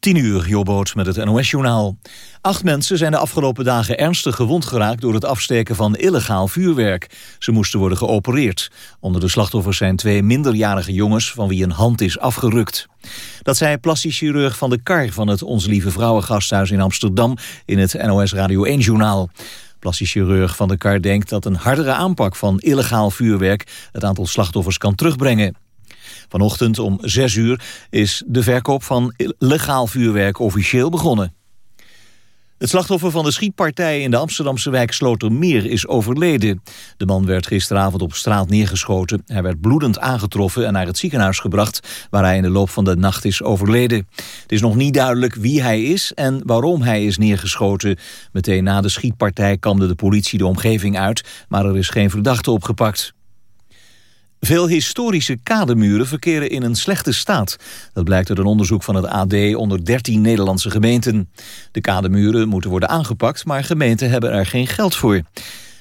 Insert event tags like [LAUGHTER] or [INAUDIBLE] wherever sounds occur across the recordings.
10 uur, Jobboot met het NOS-journaal. Acht mensen zijn de afgelopen dagen ernstig gewond geraakt... door het afsteken van illegaal vuurwerk. Ze moesten worden geopereerd. Onder de slachtoffers zijn twee minderjarige jongens... van wie een hand is afgerukt. Dat zei plastisch chirurg Van de Kar van het Onze Lieve Vrouwengasthuis in Amsterdam... in het NOS Radio 1-journaal. Plastisch chirurg Van de Kar denkt dat een hardere aanpak van illegaal vuurwerk... het aantal slachtoffers kan terugbrengen. Vanochtend om 6 uur is de verkoop van legaal vuurwerk officieel begonnen. Het slachtoffer van de schietpartij in de Amsterdamse wijk Slotermeer is overleden. De man werd gisteravond op straat neergeschoten. Hij werd bloedend aangetroffen en naar het ziekenhuis gebracht... waar hij in de loop van de nacht is overleden. Het is nog niet duidelijk wie hij is en waarom hij is neergeschoten. Meteen na de schietpartij kamde de politie de omgeving uit... maar er is geen verdachte opgepakt. Veel historische kademuren verkeren in een slechte staat. Dat blijkt uit een onderzoek van het AD onder 13 Nederlandse gemeenten. De kademuren moeten worden aangepakt, maar gemeenten hebben er geen geld voor.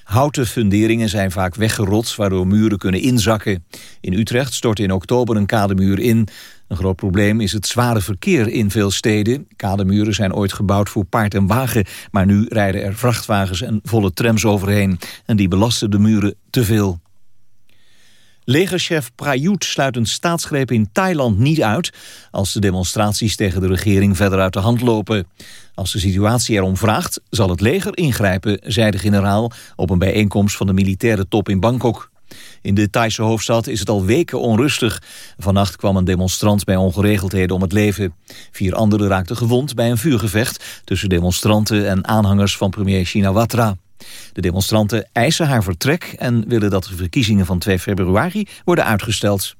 Houten funderingen zijn vaak weggerot, waardoor muren kunnen inzakken. In Utrecht stortte in oktober een kademuur in. Een groot probleem is het zware verkeer in veel steden. Kademuren zijn ooit gebouwd voor paard en wagen... maar nu rijden er vrachtwagens en volle trams overheen. En die belasten de muren te veel. Legerchef Prayut sluit een staatsgreep in Thailand niet uit... als de demonstraties tegen de regering verder uit de hand lopen. Als de situatie erom vraagt, zal het leger ingrijpen... zei de generaal op een bijeenkomst van de militaire top in Bangkok. In de Thaise hoofdstad is het al weken onrustig. Vannacht kwam een demonstrant bij ongeregeldheden om het leven. Vier anderen raakten gewond bij een vuurgevecht... tussen demonstranten en aanhangers van premier Shinawatra. De demonstranten eisen haar vertrek en willen dat de verkiezingen van 2 februari worden uitgesteld.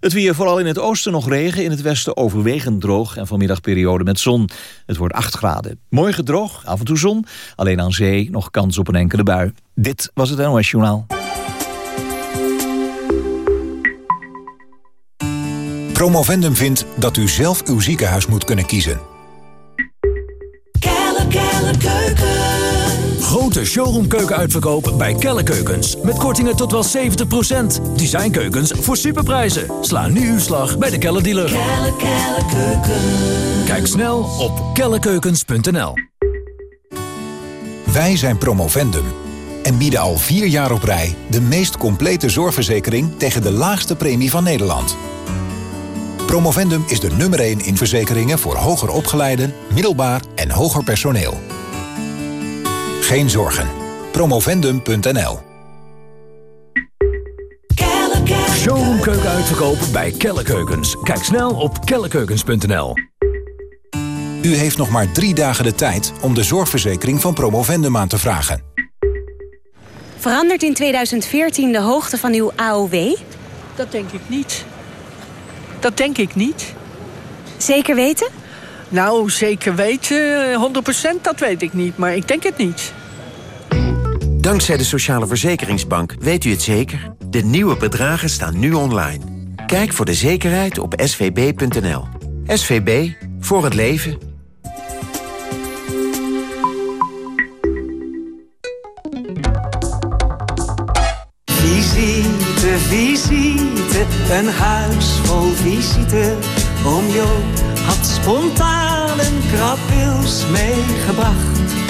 Het weer vooral in het oosten nog regen, in het westen overwegend droog... en vanmiddag periode met zon. Het wordt 8 graden. Morgen droog, af en toe zon. Alleen aan zee nog kans op een enkele bui. Dit was het NOS Journaal. Promovendum vindt dat u zelf uw ziekenhuis moet kunnen kiezen. Grote showroomkeuken bij Kelle Keukens. Met kortingen tot wel 70%. Designkeukens voor superprijzen. Sla nu uw slag bij de Kelle dealer. Kelle, kelle, keuken. Kijk snel op kellekeukens.nl Wij zijn Promovendum en bieden al vier jaar op rij... de meest complete zorgverzekering tegen de laagste premie van Nederland. Promovendum is de nummer 1 in verzekeringen voor hoger opgeleiden, middelbaar en hoger personeel. Geen zorgen. Promovendum.nl Showroomkeuken uitverkopen bij Kelle Keukens. Kijk snel op kellekeukens.nl U heeft nog maar drie dagen de tijd om de zorgverzekering van Promovendum aan te vragen. Verandert in 2014 de hoogte van uw AOW? Dat denk ik niet. Dat denk ik niet. Zeker weten? Nou, zeker weten, 100% dat weet ik niet, maar ik denk het niet. Dankzij de Sociale Verzekeringsbank weet u het zeker. De nieuwe bedragen staan nu online. Kijk voor de zekerheid op svb.nl. SVB, voor het leven. Visite, visite, een huis vol visite. Oom Joop had spontaan een krabwils meegebracht.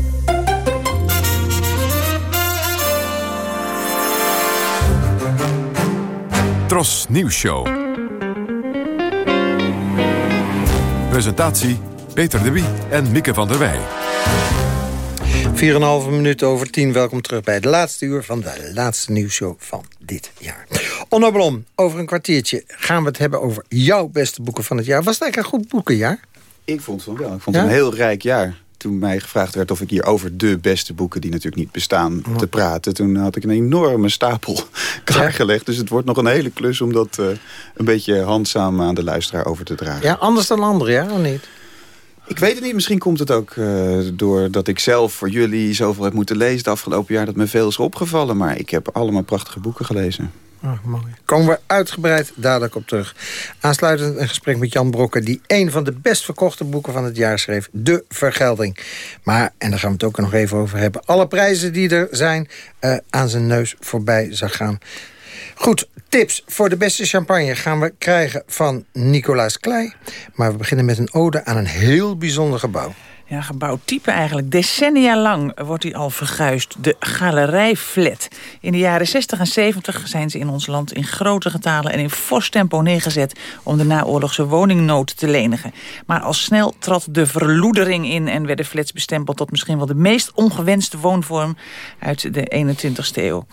Tros Nieuws Show. Presentatie Peter de Wie en Mieke van der Wij. 4,5 minuten over 10. Welkom terug bij de laatste uur van de laatste nieuwsshow van dit jaar. Onno Blom, over een kwartiertje gaan we het hebben over jouw beste boeken van het jaar. Was het eigenlijk een goed boekenjaar? Ik vond het wel. Ik vond het een heel rijk jaar. Toen mij gevraagd werd of ik hier over de beste boeken... die natuurlijk niet bestaan, te praten. Toen had ik een enorme stapel [LAUGHS] klaargelegd. Dus het wordt nog een hele klus om dat uh, een beetje handzaam aan de luisteraar over te dragen. Ja, anders dan anderen, ja, of niet? Ik weet het niet. Misschien komt het ook uh, doordat ik zelf voor jullie zoveel heb moeten lezen... het afgelopen jaar dat me veel is opgevallen. Maar ik heb allemaal prachtige boeken gelezen. Oh, mooi. Komen we uitgebreid dadelijk op terug. Aansluitend een gesprek met Jan Brokker... die een van de best verkochte boeken van het jaar schreef. De Vergelding. Maar, en daar gaan we het ook nog even over hebben... alle prijzen die er zijn uh, aan zijn neus voorbij zag gaan. Goed, tips voor de beste champagne gaan we krijgen van Nicolaas Klei. Maar we beginnen met een ode aan een heel bijzonder gebouw. Ja, gebouwtype eigenlijk. Decennia lang wordt hij al verguisd. De galerijflat. In de jaren 60 en 70 zijn ze in ons land in grote getalen... en in fors tempo neergezet om de naoorlogse woningnood te lenigen. Maar al snel trad de verloedering in... en werden flats bestempeld tot misschien wel de meest ongewenste woonvorm... uit de 21ste eeuw.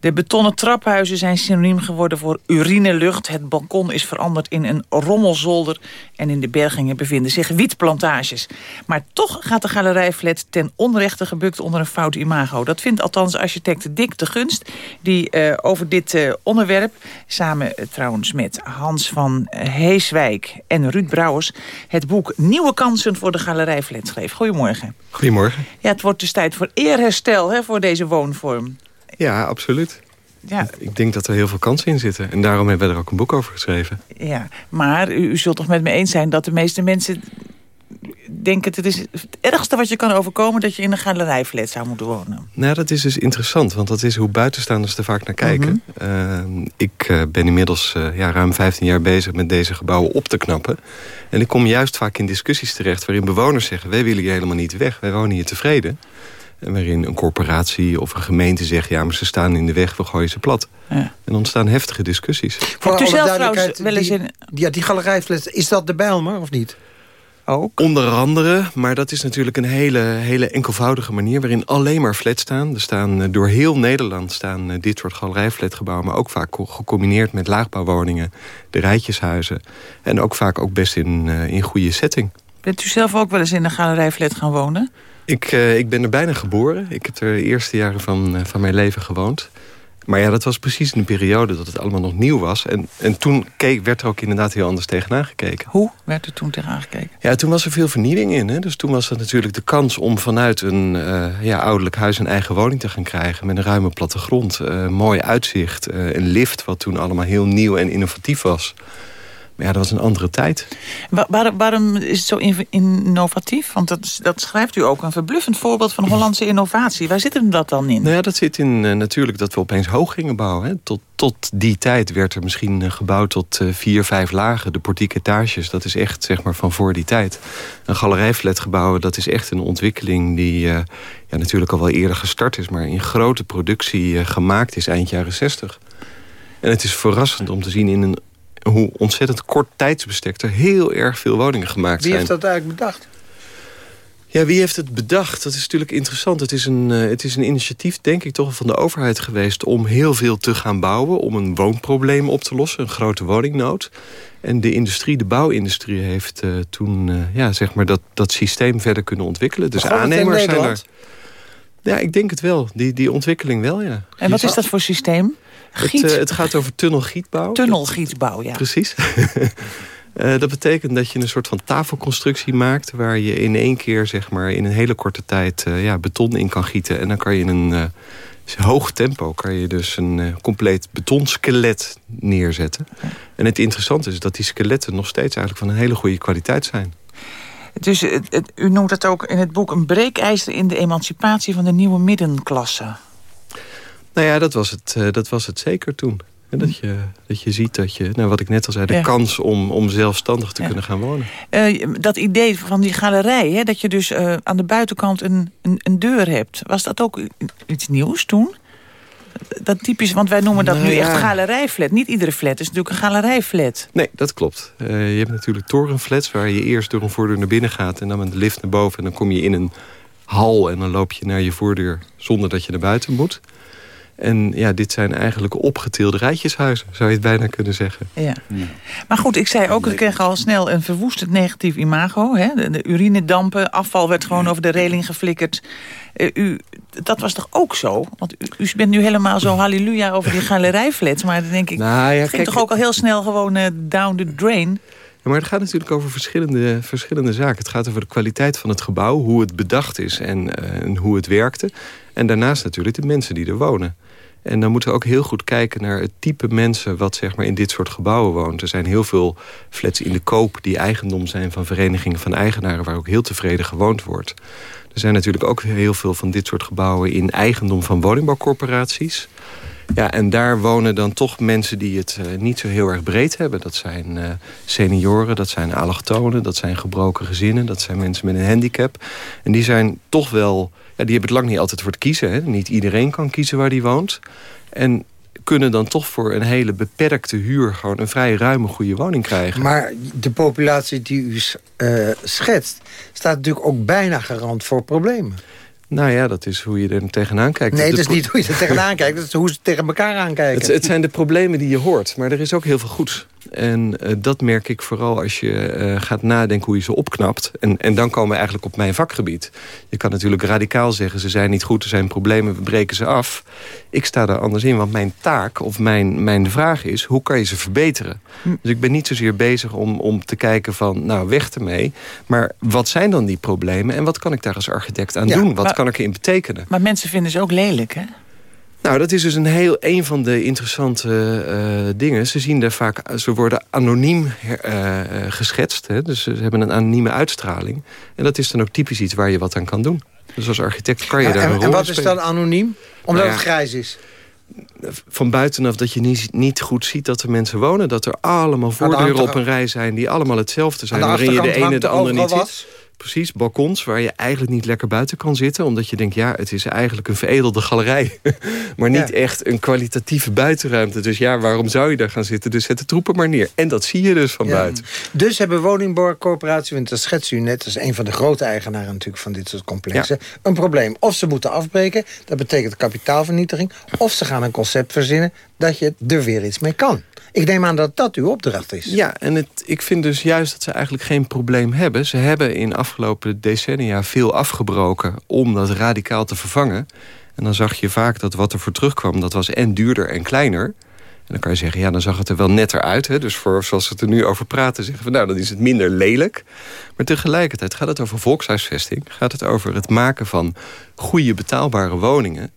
De betonnen traphuizen zijn synoniem geworden voor urinelucht. Het balkon is veranderd in een rommelzolder... en in de bergingen bevinden zich wietplantages. Maar toch gaat de galerijflat ten onrechte gebukt onder een fout imago. Dat vindt althans architect Dick de Gunst... die uh, over dit uh, onderwerp, samen uh, trouwens met Hans van Heeswijk en Ruud Brouwers... het boek Nieuwe Kansen voor de Galerijflat schreef. Goedemorgen. Goedemorgen. Ja, het wordt dus tijd voor eerherstel hè, voor deze woonvorm. Ja, absoluut. Ja. Ik denk dat er heel veel kansen in zitten. En daarom hebben we er ook een boek over geschreven. Ja, maar u, u zult toch met me eens zijn dat de meeste mensen denk het, het is het ergste wat je kan overkomen... dat je in een galerijflat zou moeten wonen. Nou, dat is dus interessant, want dat is hoe buitenstaanders er vaak naar kijken. Mhm. uh, ik uh, ben inmiddels uh, ja, ruim 15 jaar bezig met deze gebouwen op te knappen. En ik kom juist vaak in discussies terecht waarin bewoners zeggen... wij willen hier helemaal niet weg, wij wonen hier tevreden. En waarin een corporatie of een gemeente zegt... ja, maar ze staan in de weg, we gooien ze plat. Ja. En ontstaan heftige discussies. Voor u zelf trouwens wel eens in... Die, ja, die galerijflat, is dat de Bijlmer of niet? Ook? Onder andere, maar dat is natuurlijk een hele, hele enkelvoudige manier... waarin alleen maar flats staan. Er staan eh, door heel Nederland staan eh, dit soort galerijflatgebouwen... maar ook vaak gecombineerd met laagbouwwoningen, de rijtjeshuizen... en ook vaak ook best in, uh, in goede setting. Bent u zelf ook wel eens in een galerijflat gaan wonen? Ik, ik ben er bijna geboren. Ik heb er de eerste jaren van, van mijn leven gewoond. Maar ja, dat was precies in de periode dat het allemaal nog nieuw was. En, en toen keek, werd er ook inderdaad heel anders tegenaan gekeken. Hoe werd er toen tegenaan gekeken? Ja, toen was er veel vernieuwing in. Hè? Dus toen was het natuurlijk de kans om vanuit een uh, ja, ouderlijk huis... een eigen woning te gaan krijgen met een ruime plattegrond. Uh, mooi uitzicht, uh, een lift wat toen allemaal heel nieuw en innovatief was... Maar ja, dat was een andere tijd. Waar, waarom is het zo innovatief? Want dat, dat schrijft u ook. Een verbluffend voorbeeld van Hollandse innovatie. Waar zit hem dat dan in? Nou ja, dat zit in uh, natuurlijk dat we opeens hoog gingen bouwen. Hè. Tot, tot die tijd werd er misschien uh, gebouwd tot uh, vier, vijf lagen. De portiek etages, dat is echt zeg maar van voor die tijd. Een galerijflat gebouwen, dat is echt een ontwikkeling... die ja, natuurlijk al wel eerder gestart is... maar in grote productie gemaakt is eind jaren zestig. En het is verrassend om te zien in een hoe ontzettend kort tijdsbestek er heel erg veel woningen gemaakt zijn. Wie heeft dat eigenlijk bedacht? Ja, wie heeft het bedacht? Dat is natuurlijk interessant. Het is, een, uh, het is een initiatief, denk ik, toch van de overheid geweest... om heel veel te gaan bouwen, om een woonprobleem op te lossen. Een grote woningnood. En de industrie, de bouwindustrie, heeft uh, toen uh, ja, zeg maar dat, dat systeem verder kunnen ontwikkelen. Dus aannemers zijn er... Ja, ik denk het wel. Die, die ontwikkeling wel, ja. En wat is dat voor systeem? Het, uh, het, gaat over tunnelgietbouw. Tunnelgietbouw, ja. Precies. uh, [LAUGHS] dat betekent dat je een soort van tafelconstructie maakt... waar je in één keer zeg maar, in een hele korte tijd uh, ja, beton in kan gieten. En dan kan je in een hoog tempo kan je dus een compleet betonskelet neerzetten. En het interessante is dat die skeletten nog steeds eigenlijk van een hele goede kwaliteit zijn. Dus het, het, u noemt het ook in het boek een breekijzer in de emancipatie van de nieuwe middenklasse. Nou ja, dat was het, uh, dat was het zeker toen. En dat, je, dat je ziet dat je, nou wat ik net al zei, de ja. kans om, om zelfstandig te ja. kunnen gaan wonen. Uh, dat idee van die galerij, hè, dat je dus uh, aan de buitenkant een, een, een, deur hebt. Was dat ook iets nieuws toen? Dat typisch, want wij noemen dat nou, nu ja. echt galerijflat. Niet iedere flat is natuurlijk een galerijflat. Nee, dat klopt. je hebt natuurlijk torenflats waar je eerst door een voordeur naar binnen gaat... en dan met de lift naar boven en dan kom je in een hal... en dan loop je naar je voordeur zonder dat je naar buiten moet... En ja, dit zijn eigenlijk opgetilde rijtjeshuizen, zou je het bijna kunnen zeggen. Ja. ja. Maar goed, ik zei ook, ik kreeg al snel een verwoestend negatief imago. Hè? De, de urinedampen, afval werd gewoon over de reling geflikkerd. Uh, u, dat was toch ook zo? Want u, u, bent nu helemaal zo halleluja over die galerijflats. Maar dan denk ik, nou, ja, het ging kijk, toch ook al heel snel gewoon uh, down the drain? Ja, maar het gaat natuurlijk over verschillende, verschillende zaken. Het gaat over de kwaliteit van het gebouw, hoe het bedacht is en, eh, en hoe het werkte. En daarnaast natuurlijk de mensen die er wonen. En dan moeten we ook heel goed kijken naar het type mensen... wat zeg maar, in dit soort gebouwen woont. Er zijn heel veel flats in de koop die eigendom zijn... van verenigingen van eigenaren... waar ook heel tevreden gewoond wordt. Er zijn natuurlijk ook heel veel van dit soort gebouwen... in eigendom van woningbouwcorporaties. Ja, en daar wonen dan toch mensen die het uh, niet zo heel erg breed hebben. Dat zijn uh, senioren, dat zijn allochtonen, dat zijn gebroken gezinnen... dat zijn mensen met een handicap. En die zijn toch wel... Ja, die hebben het lang niet altijd voor te kiezen. Hè. Niet iedereen kan kiezen waar die woont. En kunnen dan toch voor een hele beperkte huur... gewoon een vrij ruime, goede woning krijgen. Maar de populatie die u uh, schetst... staat natuurlijk ook bijna garant voor problemen. Nou ja, dat is hoe je er tegenaan kijkt. Nee, het is niet hoe je er tegenaan kijkt. Het is hoe ze tegen elkaar aankijken. [LAUGHS] Het, het, zijn de problemen die je hoort. Maar er is ook heel veel goeds. En uh, dat merk ik vooral als je uh, gaat nadenken hoe je ze opknapt. En, en dan komen we eigenlijk op mijn vakgebied. Je kan natuurlijk radicaal zeggen, ze zijn niet goed, er zijn problemen, we breken ze af. Ik sta daar anders in, want mijn taak of mijn, mijn vraag is... hoe kan je ze verbeteren? Hm. Dus ik ben niet zozeer bezig om, om te kijken van, nou, weg ermee. Maar wat zijn dan die problemen en wat kan ik daar als architect aan ja, doen? Wat maar, kan ik erin betekenen? Maar mensen vinden ze ook lelijk, hè? Nou, dat is dus een, heel, een van de interessante uh, dingen. Ze, zien daar vaak, ze worden anoniem uh, geschetst. Hè? Dus ze hebben een anonieme uitstraling. En dat is dan ook typisch iets waar je wat aan kan doen. Dus als architect kan je ja, daar en, een rol En wat is dan anoniem? Omdat Nou ja, het grijs is. Van buitenaf dat je niet, niet goed ziet dat er mensen wonen. Dat er allemaal voordeuren op een rij zijn... die allemaal hetzelfde zijn. De waarin je de ene de hangt andere niet ziet. Precies, balkons waar je eigenlijk niet lekker buiten kan zitten. Omdat je denkt, ja, het is eigenlijk een veredelde galerij. [LAUGHS] maar niet Ja. echt een kwalitatieve buitenruimte. Dus ja, waarom zou je daar gaan zitten? Dus zet de troepen maar neer. En dat zie je dus van Ja. buiten. Dus hebben woningbouwcorporaties, want dat schetst u net... als een van de grote eigenaren natuurlijk van dit soort complexen... een probleem. Of ze moeten afbreken, dat betekent kapitaalvernietiging... of ze gaan een concept verzinnen dat je er weer iets mee kan. Ik neem aan dat dat uw opdracht is. Ja, en het, ik vind dus juist dat ze eigenlijk geen probleem hebben. Ze hebben in afgelopen decennia veel afgebroken om dat radicaal te vervangen. En dan zag je vaak dat wat er voor terugkwam, dat was en duurder en kleiner. En dan kan je zeggen, ja, dan zag het er wel netter uit. Hè? Dus voor, zoals we het er nu over praten, zeggen we, nou, dan is het minder lelijk. Maar tegelijkertijd gaat het over volkshuisvesting. Gaat het over het maken van goede betaalbare woningen.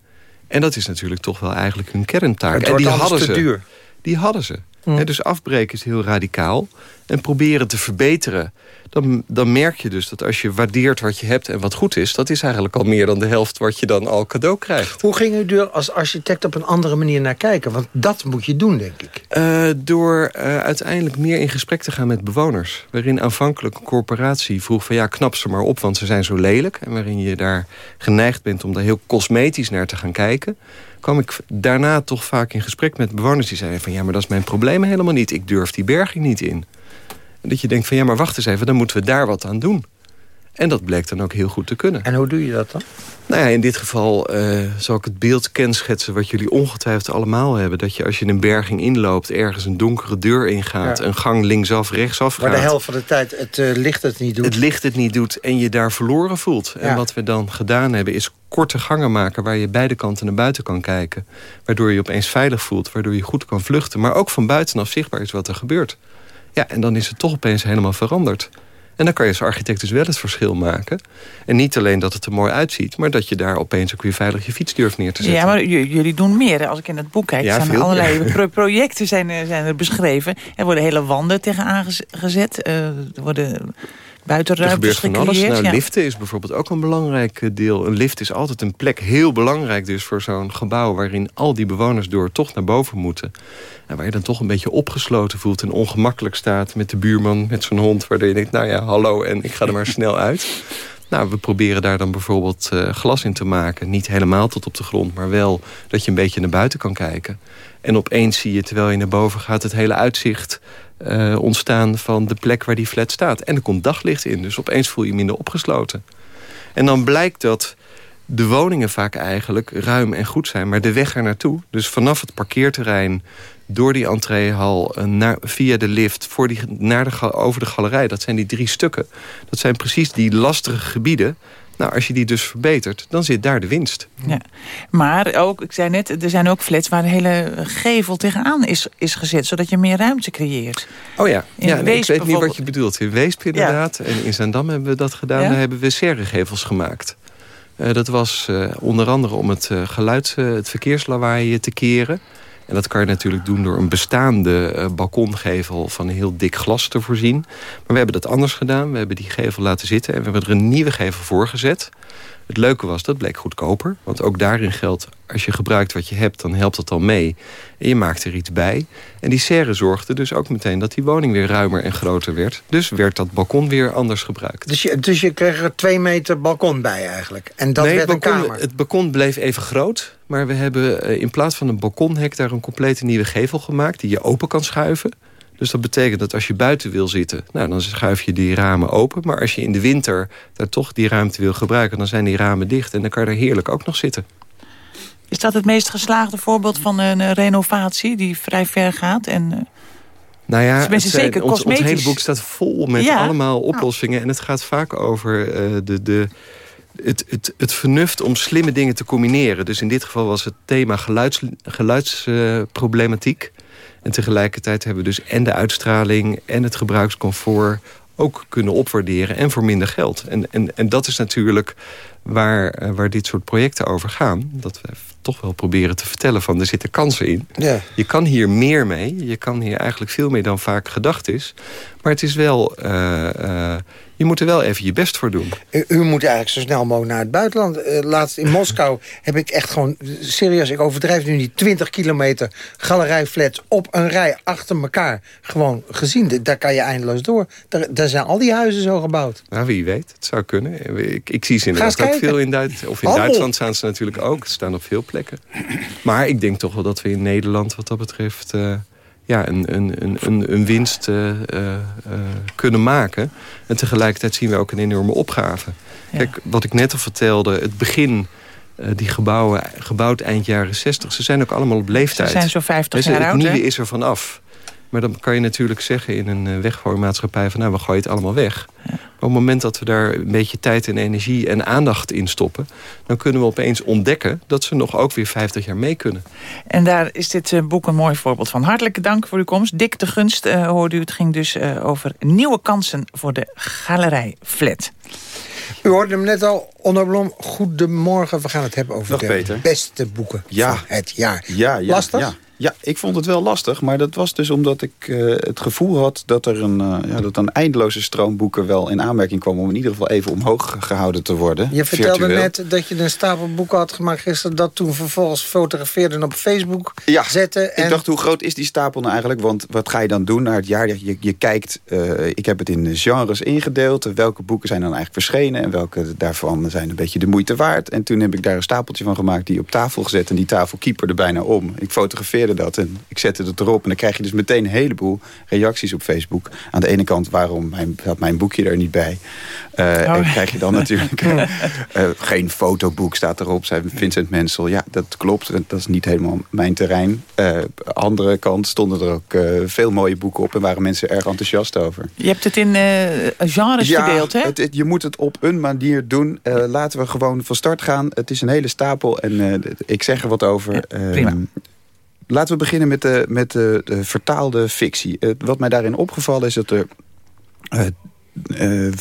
En dat is natuurlijk toch wel eigenlijk hun kerntaak. Het en die hadden te ze. duur. Die hadden ze. Hè, dus afbreken is heel radicaal. En proberen te verbeteren. Dan, dan merk je dus dat als je waardeert wat je hebt en wat goed is... dat is eigenlijk al meer dan de helft wat je dan al cadeau krijgt. Hoe ging u er als architect op een andere manier naar kijken? Want dat moet je doen, denk ik. Eh, door eh, uiteindelijk meer in gesprek te gaan met bewoners. Waarin aanvankelijk een corporatie vroeg van ja, knap ze maar op, want ze zijn zo lelijk. En waarin je daar geneigd bent om daar heel cosmetisch naar te gaan kijken. kwam ik daarna toch vaak in gesprek met bewoners die zeiden van ja, maar dat is mijn probleem helemaal niet. Ik durf die berging niet in. Dat je denkt van ja, maar wacht eens even, dan moeten we daar wat aan doen. En dat bleek dan ook heel goed te kunnen. En hoe doe je dat dan? Nou ja, in dit geval eh, zal ik het beeld kenschetsen... wat jullie ongetwijfeld allemaal hebben. Dat je als je een berging inloopt... ergens een donkere deur ingaat... Ja. een gang linksaf, rechtsaf gaat... de helft van de tijd het eh, licht het niet doet. het licht het niet doet en je daar verloren voelt. En wat we dan gedaan hebben is korte gangen maken... waar je beide kanten naar buiten kan kijken. Waardoor je je opeens veilig voelt, waardoor je goed kan vluchten. Maar ook van buitenaf zichtbaar is wat er gebeurt. Ja, en dan is het toch opeens helemaal veranderd. En dan kan je als architect dus wel het verschil maken. En niet alleen dat het er mooi uitziet... maar dat je daar opeens ook weer veilig je fiets durft neer te zetten. Ja, maar jullie doen meer. hè. Als ik in het boek kijk, Ja, zijn er allerlei [LAUGHS] meer. projecten zijn, er- zijn er beschreven. Er worden hele wanden tegenaan gez- gezet. eh, er worden Er buitenruimtes gebeurt van alles. Nou, ja. liften is bijvoorbeeld ook een belangrijk eh, deel. Een lift is altijd een plek, heel belangrijk dus voor zo'n gebouw... waarin al die bewoners door toch naar boven moeten. En waar je dan toch een beetje opgesloten voelt en ongemakkelijk staat... met de buurman, met zijn hond, waardoor je denkt... nou ja, hallo, en ik ga er maar snel uit. [LAUGHS] Nou, we proberen daar dan bijvoorbeeld eh, glas in te maken. Niet helemaal tot op de grond, maar wel dat je een beetje naar buiten kan kijken. En opeens zie je, terwijl je naar boven gaat... het hele uitzicht eh, ontstaan van de plek waar die flat staat. En er komt daglicht in, dus opeens voel je je minder opgesloten. En dan blijkt dat de woningen vaak eigenlijk ruim en goed zijn... maar de weg er naartoe, dus vanaf het parkeerterrein... door die entreehal, eh, naar, via de lift, voor die, naar de, over de galerij... dat zijn die drie stukken. Dat zijn precies die lastige gebieden... Nou, als je die dus verbetert, dan zit daar de winst. Ja. Maar ook, ik zei net, er zijn ook flats waar een hele gevel tegenaan is, is gezet... zodat je meer ruimte creëert. Oh ja, In ja nee, ik weet niet wat je bedoelt. In Weesp inderdaad. En in Zaandam hebben we dat gedaan. Ja? Daar hebben we serregevels gemaakt. Eh, dat was eh, onder andere om het uh, geluid, het verkeerslawaai te keren. En dat kan je natuurlijk doen door een bestaande uh, balkongevel van heel dik glas te voorzien. Maar we hebben dat anders gedaan. We hebben die gevel laten zitten en we hebben er een nieuwe gevel voor gezet. Het leuke was, dat bleek goedkoper. Want ook daarin geldt, als je gebruikt wat je hebt... dan helpt dat al mee. En je maakt er iets bij. En die serre zorgde dus ook meteen dat die woning weer ruimer en groter werd. Dus werd dat balkon weer anders gebruikt. Dus je, dus je kreeg er twee meter balkon bij eigenlijk? En dat nee, werd het balkon, een kamer? Het balkon bleef even groot. Maar we hebben uh, in plaats van een balkonhek... daar een complete nieuwe gevel gemaakt... die je open kan schuiven. Dus dat betekent dat als je buiten wil zitten... Nou, dan schuif je die ramen open. Maar als je in de winter daar toch die ruimte wil gebruiken... dan zijn die ramen dicht en dan kan je er heerlijk ook nog zitten. Is dat het meest geslaagde voorbeeld van een uh, renovatie... die vrij ver gaat en... Uh... Nou ja, zijn, zeker ons, ons, hele boek staat vol met ja. allemaal oplossingen. En het gaat vaak over uh, de, de, het, het, het vernuft om slimme dingen te combineren. Dus in dit geval was het thema geluids, geluidsproblematiek. En tegelijkertijd hebben we dus en de uitstraling en het gebruikscomfort ook kunnen opwaarderen en voor minder geld. En, en, en dat is natuurlijk waar, uh, waar dit soort projecten over gaan. Dat we toch wel proberen te vertellen van er zitten kansen in. Ja. Je kan hier meer mee. Je kan hier eigenlijk veel meer dan vaak gedacht is. Maar het is wel... Uh, uh, je moet er wel even je best voor doen. U, u moet eigenlijk zo snel mogelijk naar het buitenland. Uh, laatst in [LAUGHS] Moskou heb ik echt gewoon... Serieus, ik overdrijf nu niet 20 kilometer galerijflats op een rij achter elkaar gewoon gezien. Daar kan je eindeloos door. Daar, daar zijn al die huizen zo gebouwd. Nou, wie weet. Het zou kunnen. Ik, ik zie ze inderdaad ook veel in Duitsland. Of in. Duitsland staan ze natuurlijk ook. Ze staan op veel plekken. Maar ik denk toch wel dat we in Nederland wat dat betreft... Uh, ja, een, een, een, een winst uh, uh, kunnen maken. En tegelijkertijd zien we ook een enorme opgave. Ja. Kijk, wat ik net al vertelde, het begin... Uh, die gebouwen, gebouwd eind jaren 60, ze zijn ook allemaal op leeftijd. Ze zijn zo 50 dus jaar het oud, nieuwe hè? is er vanaf. Maar dan kan je natuurlijk zeggen in een weggooimaatschappij... van nou, we gooien het allemaal weg. Ja. Maar op het moment dat we daar een beetje tijd en energie en aandacht in stoppen... dan kunnen we opeens ontdekken dat ze nog ook weer 50 jaar mee kunnen. En daar is dit uh, boek een mooi voorbeeld van. Hartelijke dank voor uw komst. Dik de gunst uh, hoorde u. Het ging dus uh, over nieuwe kansen voor de galerij Flat. U hoorde hem net al, Onno Blom. Goedemorgen, we gaan het hebben over Nog de beter. beste boeken ja. van het jaar. Ja, ja, Lastig? Ja. Ja, ik vond het wel lastig. Maar dat was dus omdat ik uh, het gevoel had dat er een, uh, ja, dat een eindeloze stroom boeken wel in aanmerking kwam... om in ieder geval even omhoog gehouden te worden. Je vertelde virtueel. net dat je een stapel boeken had gemaakt gisteren... dat toen vervolgens fotografeerde en op Facebook ja, zette. En... Ik dacht, hoe groot is die stapel nou eigenlijk? Want wat ga je dan doen na het jaar? Je, je kijkt, uh, ik heb het in genres ingedeeld. Welke boeken zijn dan eigenlijk verschenen? En welke daarvan zijn een beetje de moeite waard? En toen heb ik daar een stapeltje van gemaakt, die op tafel gezet. En die tafel kieperde bijna om. Ik fotografeerde dat en ik zette het erop. En dan krijg je dus meteen een heleboel reacties op Facebook. Aan de ene kant, waarom mijn, had mijn boekje er niet bij? Uh, oh. En krijg je dan [LAUGHS] natuurlijk... uh, geen fotoboek staat erop, zei Vincent Mensel. Ja, dat klopt. Dat is niet helemaal mijn terrein. Uh, andere kant stonden er ook veel mooie boeken op... en waren mensen erg enthousiast over. Je hebt het in genres ja, verdeeld, hè? Het, het, je moet het op een manier doen. laten we gewoon van start gaan. Het is een hele stapel en ik zeg er wat over. Ja, prima. Laten we beginnen met de, met de, de vertaalde fictie. Uh, wat mij daarin opgevallen is dat er... Uh, uh,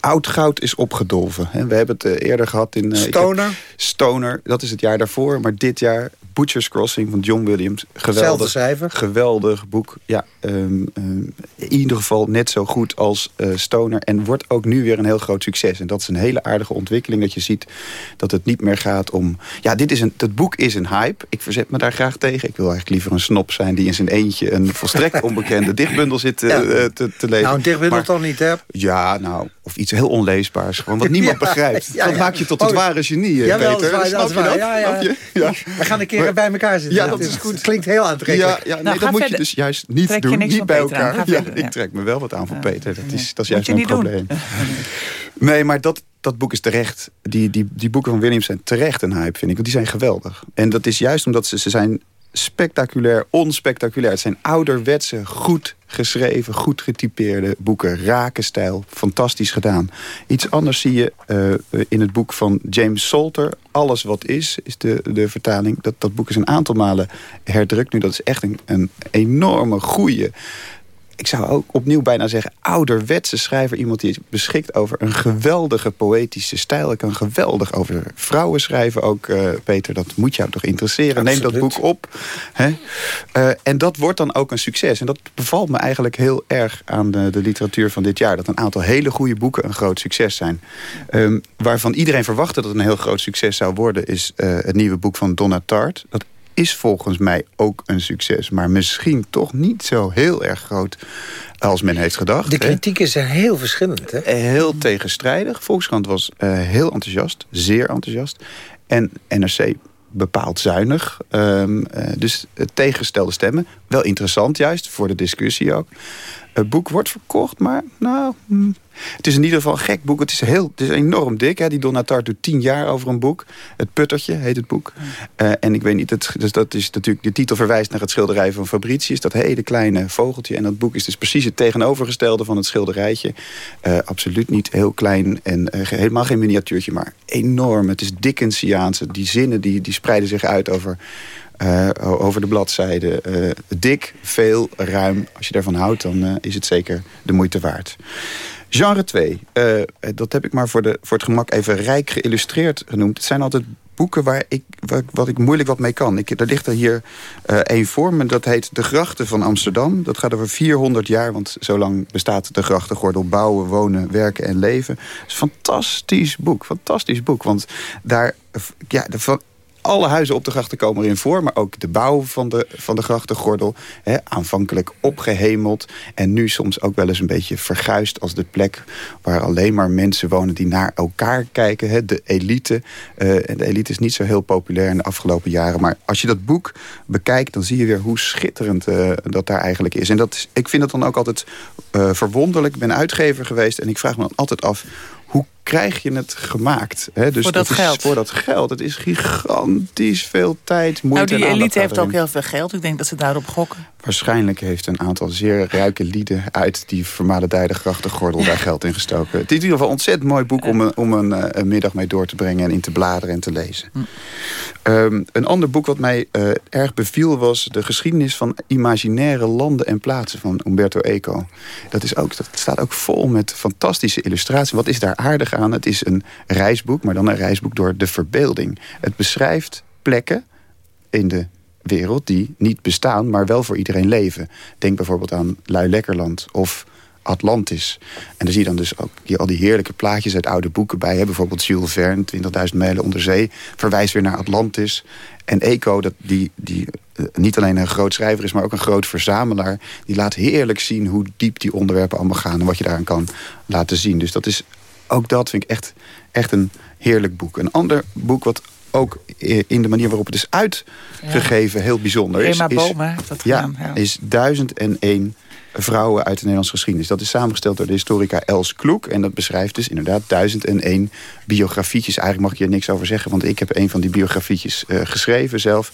oud goud is opgedolven. He, we hebben het eerder gehad in... Stoner? Heb, Stoner, dat is het jaar daarvoor. Maar dit jaar Butcher's Crossing van John Williams. Geweldig, geweldig boek. Ja, um, um, in ieder geval net zo goed als uh, Stoner. En wordt ook nu weer een heel groot succes. En dat is een hele aardige ontwikkeling. Dat je ziet dat het niet meer gaat om... Ja, dit is een, het boek is een hype. Ik verzet me daar graag tegen. Ik wil eigenlijk liever een snop zijn die in zijn eentje... een volstrekt onbekende [LAUGHS] dichtbundel zit uh, ja. te, te, lezen. Nou, een dichtbundel toch niet, hè? Ja, nou, of iets heel onleesbaars. Gewoon wat [LAUGHS] niemand ja, begrijpt. Ja, dat maak je tot het oh, ware genie, ja, Peter. Wel, dat is waar, dat is waar. Ja, ja. [LAUGHS] ja. We gaan een keer bij elkaar zitten. Ja, dat is goed. Klinkt heel aantrekkelijk. Ja, ja nee, nou, dat moet verder. je dus juist niet trek doen. Niet bij Peter elkaar. ja, verder, ik trek me wel wat aan van Peter. Dat is, dat is juist mijn probleem. [LAUGHS] nee, maar dat, dat boek is terecht. Die, die, die boeken van Williams zijn terecht een hype, vind ik. Want die zijn geweldig. En dat is juist omdat ze, ze zijn spectaculair, onspectaculair. Het zijn ouderwetse, goed geschreven, goed getypeerde boeken. Rakenstijl, fantastisch gedaan. Iets anders zie je eh, in het boek van James Salter. Alles wat is, is de, de vertaling. Dat, dat boek is een aantal malen herdrukt nu. Dat is echt een, een enorme, goede ik zou ook opnieuw bijna zeggen... ouderwetse schrijver. Iemand die beschikt over een geweldige poëtische stijl. Ik kan geweldig over vrouwen schrijven ook, uh, Peter. Dat moet jou toch interesseren. Neem dat boek op. Hè? Uh, en dat wordt dan ook een succes. En dat bevalt me eigenlijk heel erg aan de, de literatuur van dit jaar. Dat een aantal hele goede boeken een groot succes zijn. Um, waarvan iedereen verwachtte dat het een heel groot succes zou worden... is uh, het nieuwe boek van Donna Tartt. Dat is volgens mij ook een succes. Maar misschien toch niet zo heel erg groot als men heeft gedacht. De kritiek is er heel verschillend. Hè? Heel tegenstrijdig. Volkskrant was uh, heel enthousiast. Zeer enthousiast. En NRC bepaald zuinig. Um, uh, dus tegengestelde stemmen. Wel interessant juist, voor de discussie ook. Het boek wordt verkocht, maar nou... Het is in ieder geval een gek boek. Het is, heel, het is enorm dik. Hè. Die Donatar doet tien jaar over een boek. Het Puttertje heet het boek. Uh, en ik weet niet, het, dus dat is natuurlijk... De titel verwijst naar het schilderij van Fabricius. Dat hele kleine vogeltje. En dat boek is dus precies het tegenovergestelde van het schilderijtje. Uh, absoluut niet heel klein en uh, helemaal geen miniatuurtje, maar enorm. Het is Dickensiaanse. Die zinnen die, die spreiden zich uit over uh, over de bladzijde. Uh, dik, veel, ruim. Als je daarvan houdt, dan uh, is het zeker de moeite waard. Genre 2. dat heb ik maar voor, de, voor het gemak even rijk geïllustreerd genoemd. Het zijn altijd boeken waar ik, wat, ik moeilijk wat mee kan. Ik, er ligt er hier één voor me. Dat heet De Grachten van Amsterdam. Dat gaat over 400 jaar, want zo lang bestaat de grachtengordel. Bouwen, wonen, werken en leven. Een fantastisch boek. Fantastisch boek. Want daar... Ja, de, alle huizen op de grachten komen erin voor. Maar ook de bouw van de, van de grachtengordel. Hè, aanvankelijk opgehemeld. En nu soms ook wel eens een beetje verguisd als de plek... waar alleen maar mensen wonen die naar elkaar kijken. Hè, de elite. Uh, de elite is niet zo heel populair in de afgelopen jaren. Maar als je dat boek bekijkt, dan zie je weer hoe schitterend uh, dat daar eigenlijk is. En dat ik vind het dan ook altijd uh, verwonderlijk. Ik ben uitgever geweest en ik vraag me dan altijd af hoe krijg je het gemaakt? Hè? Dus voor dat, dat geld. Is, voor dat geld. Het is gigantisch veel tijd, moeite Nou, die elite heeft ook heel veel geld. Ik denk dat ze daarop gokken. Waarschijnlijk heeft een aantal zeer rijke lieden uit die vermalendijde grachtengordel daar geld in gestoken. Het is in ieder geval een ontzettend mooi boek om, een, om een, uh, een, middag mee door te brengen en in te bladeren en te lezen. Hm. Um, een ander boek wat mij uh, erg beviel was de geschiedenis van imaginaire landen en plaatsen van Umberto Eco. Dat, is ook, dat staat ook vol met fantastische illustraties. Wat is daar aardig aan? Het is een reisboek, maar dan een reisboek door de verbeelding. Het beschrijft plekken in de wereld die niet bestaan, maar wel voor iedereen leven. Denk bijvoorbeeld aan Luilekkerland of Atlantis. En daar zie je dan dus ook die, al die heerlijke plaatjes uit oude boeken bij. Bijvoorbeeld Jules Verne, 20.000 mijlen onder zee. Verwijst weer naar Atlantis. En Eco, dat die, die uh, niet alleen een groot schrijver is... maar ook een groot verzamelaar. Die laat heerlijk zien hoe diep die onderwerpen allemaal gaan... en wat je daaraan kan laten zien. Dus dat is, ook dat vind ik echt, echt een heerlijk boek. Een ander boek wat ook in de manier waarop het is uitgegeven heel bijzonder is. Emma Boma, dat ja, gedaan, ja. is 1001 vrouwen uit de Nederlandse geschiedenis. Dat is samengesteld door de historica Els Kloek. En dat beschrijft dus inderdaad 1001 biografietjes. Eigenlijk mag ik hier niks over zeggen, want ik heb een van die biografietjes uh, geschreven zelf.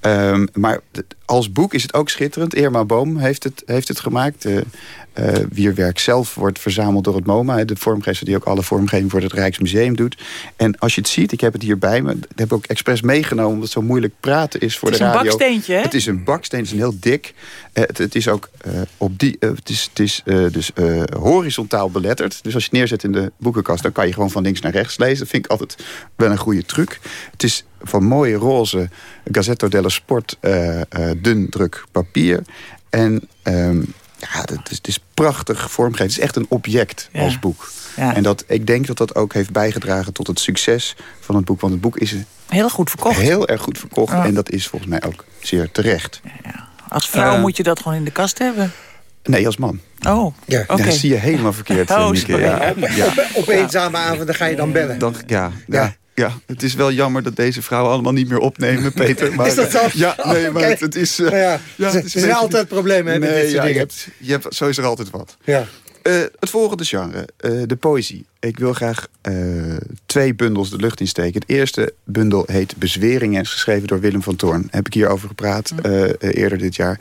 Um, maar als boek is het ook schitterend. Irma Boom heeft het, heeft het gemaakt. Uh, uh, wier werk zelf wordt verzameld door het MoMA. De vormgever die ook alle vormgeving voor het Rijksmuseum doet. En als je het ziet, ik heb het hier bij me. Dat heb ik ook expres meegenomen, omdat het zo moeilijk praten is voor de radio. radio. Het is een baksteentje, hè? Het is een baksteen, het is een heel dik. Uh, het, het, is ook uh, op die, het is, het is dus horizontaal beletterd. Dus als je het neerzet in de boekenkast, dan kan je gewoon van links naar rechts lezen. Dat vind ik altijd wel een goede truc. Het is van mooie roze Gazzetto dello Sport dun druk papier. En um, ja, het is, het is prachtig vormgegeven. Het is echt een object ja. als boek. Ja. En dat, ik denk dat dat ook heeft bijgedragen tot het succes van het boek. Want het boek is heel goed verkocht. Heel erg goed verkocht. Ja. En dat is volgens mij ook zeer terecht. Als vrouw uh, moet je dat gewoon in de kast hebben. Nee, als man. Oh, ja. Okay. dat zie je helemaal verkeerd. Oh, Mieke. Ja. Ja. Op, op eenzame avonden ga je dan bellen. Dan, ja, ja. Ja, het is wel jammer dat deze vrouwen allemaal niet meer opnemen, [LAUGHS] Peter. Maar, is dat zo? Ja, nee, maar het, het is... Uh, ja, ja, het is er zijn altijd problemen nee, met dit ja, soort je, hebt, je hebt, zo is er altijd wat. Ja. Eh, het volgende genre, eh, de poëzie. Ik wil graag eh, twee bundels de lucht insteken. Het eerste bundel heet Bezweringen, is geschreven door Willem van Toorn. Heb ik hierover gepraat eh, eerder dit jaar.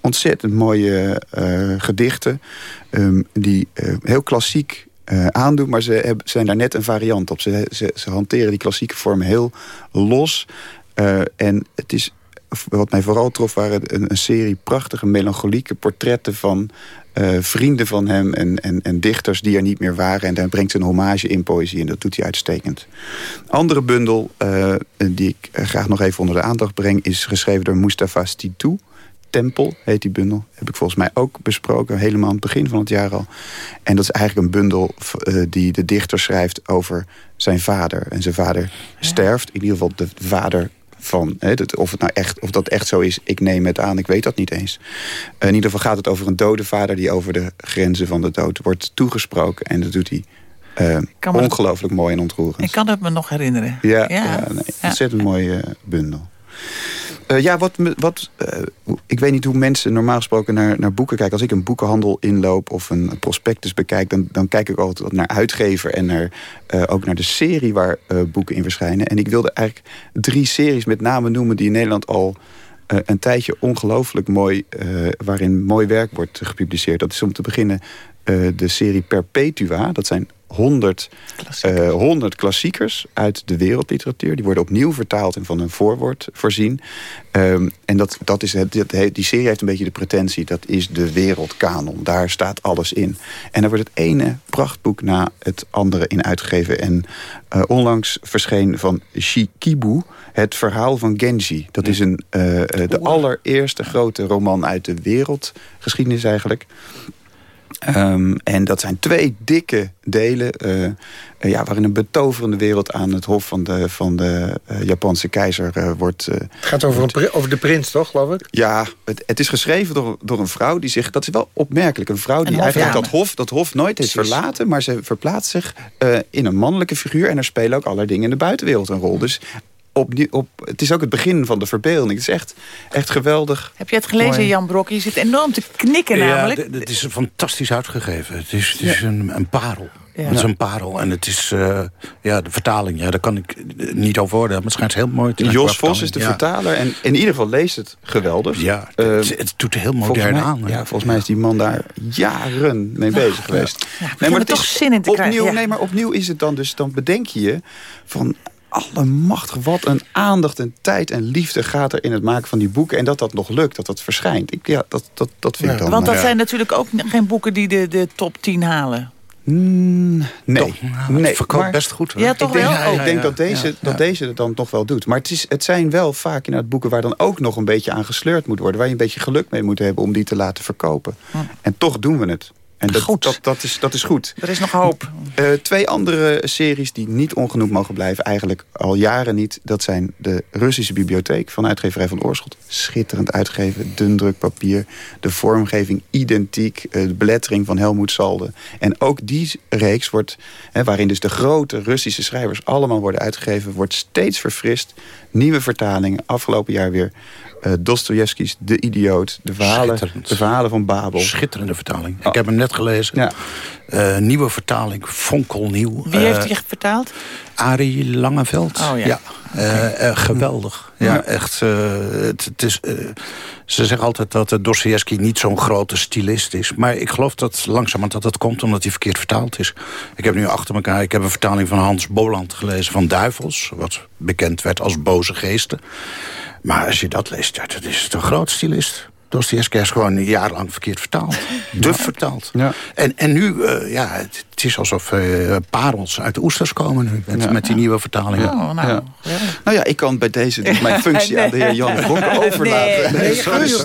Ontzettend mooie gedichten. ehm, die heel klassiek aandoen, maar ze hebben, zijn daar net een variant op. Ze, ze, ze hanteren die klassieke vorm heel los. En het is, wat mij vooral trof, waren een, een serie prachtige melancholieke portretten van eh, vrienden van hem en, en, en dichters die er niet meer waren. En daar brengt ze een hommage in poëzie en dat doet hij uitstekend. Andere bundel eh, die ik eh, graag nog even onder de aandacht breng... is geschreven door Mustafa Stitou. Tempel heet die bundel. Heb ik volgens mij ook besproken, helemaal aan het begin van het jaar al. En dat is eigenlijk een bundel die de dichter schrijft over zijn vader. En zijn vader sterft, in ieder geval de vader van. Hè, dat, of, het nou echt, of dat echt zo is, ik neem het aan, ik weet dat niet eens. in ieder geval gaat het over een dode vader... die over de grenzen van de dood wordt toegesproken. En dat doet hij eh, ongelooflijk mooi en ontroerend. Ik kan het me nog herinneren. Ja, Ja. ja. nee, ontzettend mooie bundel. Eh, ja, wat, wat, eh, ik weet niet hoe mensen normaal gesproken naar, naar boeken kijken. Als ik een boekenhandel inloop of een prospectus bekijk... dan, dan kijk ik altijd naar uitgever en naar, eh, ook naar de serie waar boeken in verschijnen. En ik wilde eigenlijk drie series met name noemen... die in Nederland al een tijdje ongelooflijk mooi... waarin mooi werk wordt gepubliceerd. Dat is om te beginnen de serie Perpetua. Dat zijn 100 eh, 100 klassiekers uit de wereldliteratuur. Die worden opnieuw vertaald en van een voorwoord voorzien. Ehm, en dat, dat is het, die serie heeft een beetje de pretentie. Dat is de wereldkanon. Daar staat alles in. En daar wordt het ene prachtboek na het andere in uitgegeven. En eh, onlangs verscheen van Shikibu het verhaal van Genji. Dat is een, eh, eh, de allereerste grote roman uit de wereldgeschiedenis eigenlijk. Ehm, en dat zijn twee dikke delen... eh, eh, ja, waarin een betoverende wereld aan het hof van de, van de eh, Japanse keizer eh, wordt... eh, Het gaat over, een over de prins, toch, geloof ik? ja, het, het is geschreven door, door een vrouw die zich... Dat is wel opmerkelijk. Een vrouw die Een eigenlijk dat hof, dat hof nooit heeft verlaten... maar ze verplaatst zich eh, in een mannelijke figuur... en er spelen ook allerlei dingen in de buitenwereld een rol. Dus opnieuw, op, het is ook het begin van de verbeelding. Het is echt, echt geweldig. Heb je het gelezen, Mooi. Jan Brok? Je zit enorm te knikken namelijk. Ja, het is fantastisch uitgegeven. Het is, het is een, een parel. Ja. Het is een parel. En het is, eh, ja, de vertaling, ja, daar kan ik eh, niet over oordelen. Maar het schijnt heel mooi te zijn. Jos Vos is de vertaler en in ieder geval leest het geweldig. Ja, Eh, het, het doet er heel modern mij- aan. Ja, volgens mij is die man daar jaren mee bezig geweest. begin er toch zin in te opnieuw, krijgen, ja. Nee, maar opnieuw is het dan dus, dan bedenk je je van... Allemachtig, wat een aandacht en tijd en liefde gaat er in het maken van die boeken. En dat dat nog lukt, dat dat verschijnt. Ik, ja, dat, dat, dat vind ik dan... Want dat eh, zijn natuurlijk ook geen boeken die de, de top 10 halen. Nee, nee. verkoopt maar- best goed, hoor. Ja, toch ik denk, wel? Ik denk dat, deze, ja, dat deze het dan toch wel doet. Maar het, is, het zijn wel vaak inderdaad boeken waar dan ook nog een beetje aan gesleurd moet worden. Waar je een beetje geluk mee moet hebben om die te laten verkopen. En toch doen we het. En dat, dat, dat, is, dat is goed. Er is nog hoop. Eh, twee andere series die niet ongenoemd mogen blijven, eigenlijk al jaren niet. Dat zijn de Russische Bibliotheek van uitgeverij van Oorschot. Schitterend uitgeven, dun druk papier. De vormgeving identiek, eh, de belettering van Helmoet Salde. En ook die reeks wordt, hè, waarin dus de grote Russische schrijvers allemaal worden uitgegeven, wordt steeds verfrist. Nieuwe vertalingen, afgelopen jaar weer eh Dostoevsky's De Idioot, de verhalen, de verhalen van Babel. Schitterende vertaling. Ik heb hem net gelezen. Eh, nieuwe vertaling, fonkelnieuw. Wie heeft Eh, die vertaald? Arie Langeveld. Oh, ja. Eh, eh, geweldig. Ja, echt. eh, het, het is, eh, ze zeggen altijd dat uh, Dostoevsky niet zo'n grote stylist is. Maar ik geloof dat langzamerhand dat dat komt omdat hij verkeerd vertaald is. Ik heb nu achter elkaar, ik heb een vertaling van Hans Boland gelezen van Duivels. Wat bekend werd als boze geesten. Maar als je dat leest, ja, dat is een groot stylist. Dostoevsky is gewoon jarenlang verkeerd vertaald. Duf vertaald. En, en nu, eh, ja, het, het is alsof eh, parels uit de oesters komen nu. Met, Ja. met die nieuwe vertalingen. Oh, nou, Ja. Nou ja, ik kan bij deze dus mijn [LAUGHS] functie aan de heer Jan Brokken overlaten. Nee. Het is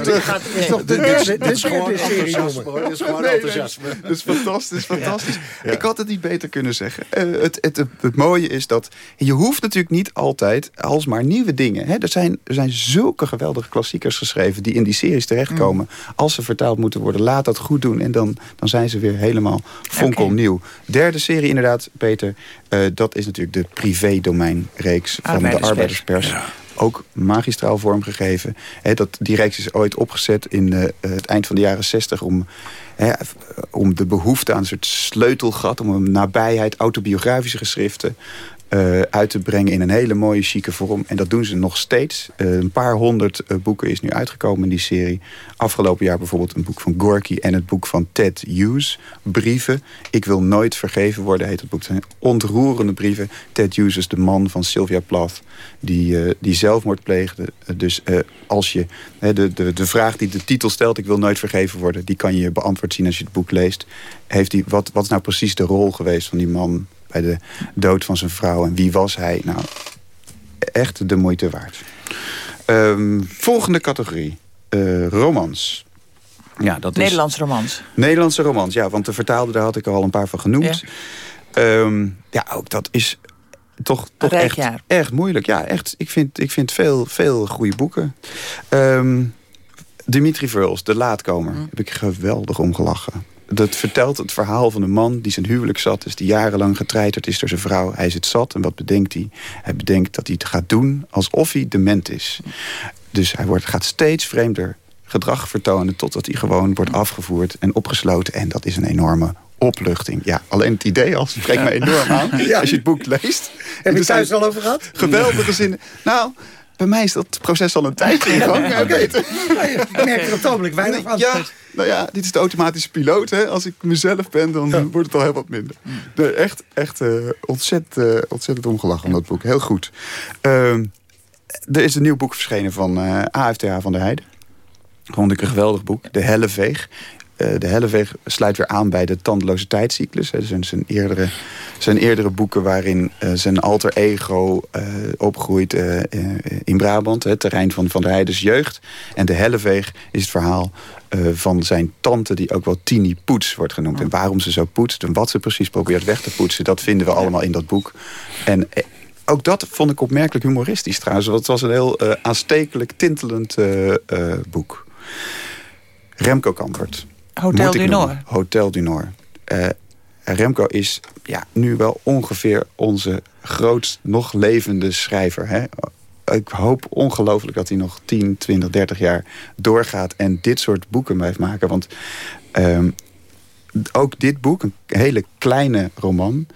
derde serie, jongen. Dit is gewoon Nee, nee, enthousiasme. Dat is fantastisch, fantastisch. Ik had het niet beter kunnen zeggen. Eh, het, het, het, het mooie is dat je hoeft natuurlijk niet altijd alsmaar nieuwe dingen. Hè? Er, zijn, er zijn zulke geweldige klassiekers geschreven die in die series terechtkomen. Als ze vertaald moeten worden, laat dat goed doen. En dan, dan zijn ze weer helemaal fonkelnieuw. Derde serie inderdaad, Peter. eh, dat is natuurlijk de privé-domeinreeks van de Arbeiderspers. ook magistraal vormgegeven. Dat, die reeks is ooit opgezet in eh, het eind van de jaren 60 om, hè, om de behoefte aan een soort sleutelgat, om een nabijheid, autobiografische geschriften uh, uit te brengen in een hele mooie, chique vorm. En dat doen ze nog steeds. Uh, een paar honderd uh, boeken is nu uitgekomen in die serie. Afgelopen jaar bijvoorbeeld een boek van Gorky en het boek van Ted Hughes. Brieven. Ik wil nooit vergeven worden, heet het boek. Ontroerende brieven. Ted Hughes is de man van Sylvia Plath, die, die zelfmoord pleegde. dus als je de, de, de vraag die de titel stelt, ik wil nooit vergeven worden, die kan je beantwoord zien als je het boek leest. Heeft die, wat, wat is nou precies de rol geweest van die man bij de dood van zijn vrouw. En wie was hij? Nou, echt de moeite waard. Um, volgende categorie. Uh, romans. Ja, dat Nederlands is... romans. Nederlandse romans, ja. Want de vertaalde, daar had ik al een paar van genoemd. Ja, um, ja ook dat is toch, toch echt, echt moeilijk. Ja, echt. Ik vind, ik vind veel, veel goede boeken. Um, Dimitri Verhulst, De Laatkomer. Mm. Heb ik geweldig om gelachen dat vertelt het verhaal van een man die zijn huwelijk zat is. Die jarenlang getreiterd is door zijn vrouw. Hij zit zat en wat bedenkt hij? Hij bedenkt dat hij het gaat doen alsof hij dement is. Dus hij wordt, gaat steeds vreemder gedrag vertonen... totdat hij gewoon wordt afgevoerd en opgesloten. En dat is een enorme opluchting. Ja, alleen het idee al spreekt me enorm aan. [LAUGHS] Als je het boek leest. Heb je thuis al over gehad? Geweldige zinnen. Nou, bij mij is dat proces al een tijdje in gang. [LAUGHS] Ja, okay. Ik merk er het weinig van. Ja, nou ja, dit is de automatische piloot. Hè. Als ik mezelf ben, dan wordt het al heel wat minder. Nee, echt echt uh, ontzettend, uh, ontzettend omgelachen om dat boek. Heel goed. Uh, er is een nieuw boek verschenen van uh, eh, AFTH van der Heijden. Vond ik een geweldig boek. De Helleveeg. Uh, de Helleveeg sluit weer aan bij de tandeloze tijdcyclus. Hè. zijn, zijn, eerdere, zijn eerdere boeken waarin uh, zijn alter ego uh, opgroeit in Brabant. Het terrein van Van der Heijden's jeugd. En de Helleveeg is het verhaal van zijn tante... die ook wel Tini Poets wordt genoemd. En waarom ze zo poetst en wat ze precies probeert weg te poetsen... dat vinden we allemaal in dat boek. En ook dat vond ik opmerkelijk humoristisch trouwens. Want het was een heel aanstekelijk, tintelend boek. Remco Kampert. Hotel du Nord. Hotel du Nord. Uh, Remco is ja, nu wel ongeveer onze grootst nog levende schrijver. Hè? Ik hoop ongelooflijk dat hij nog 10, 20, 30 jaar doorgaat... en dit soort boeken blijft maken. Want um, ook dit boek, een hele kleine roman...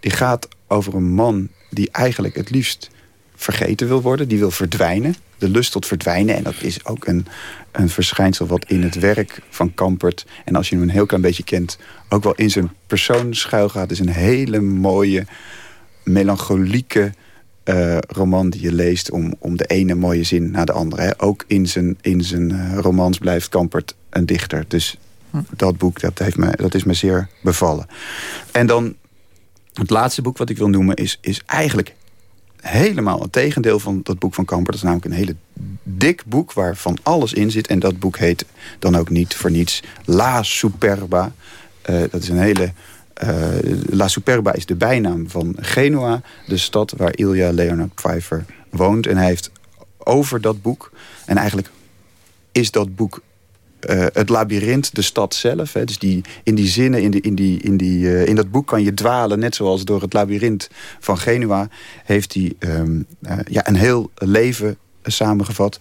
die gaat over een man die eigenlijk het liefst vergeten wil worden. Die wil verdwijnen. De lust tot verdwijnen. En dat is ook een, een verschijnsel wat in het werk van Kampert... en als je hem een heel klein beetje kent... ook wel in zijn persoon schuil gaat. Is een hele mooie, melancholieke uh, roman die je leest... Om, om de ene mooie zin na de andere. Hè. Ook in zijn, in zijn uh, romans blijft Kampert een dichter. Dus dat boek dat heeft me, dat is me zeer bevallen. En dan het laatste boek wat ik wil noemen... is, is eigenlijk helemaal het tegendeel van dat boek van Kamper. Dat is namelijk een hele dik boek waar van alles in zit. En dat boek heet dan ook niet voor niets La Superba. Uh, dat is een hele... Uh, La Superba is de bijnaam van Genua. De stad waar Ilja Leonard Pfeiffer woont. En hij heeft over dat boek... En eigenlijk is dat boek uh, het labyrint, de stad zelf. Hè, dus die, in die zinnen, in, die, in, die, in, die, uh, in dat boek kan je dwalen... net zoals door het labyrint van Genua... heeft hij um, uh, ja, een heel leven samengevat.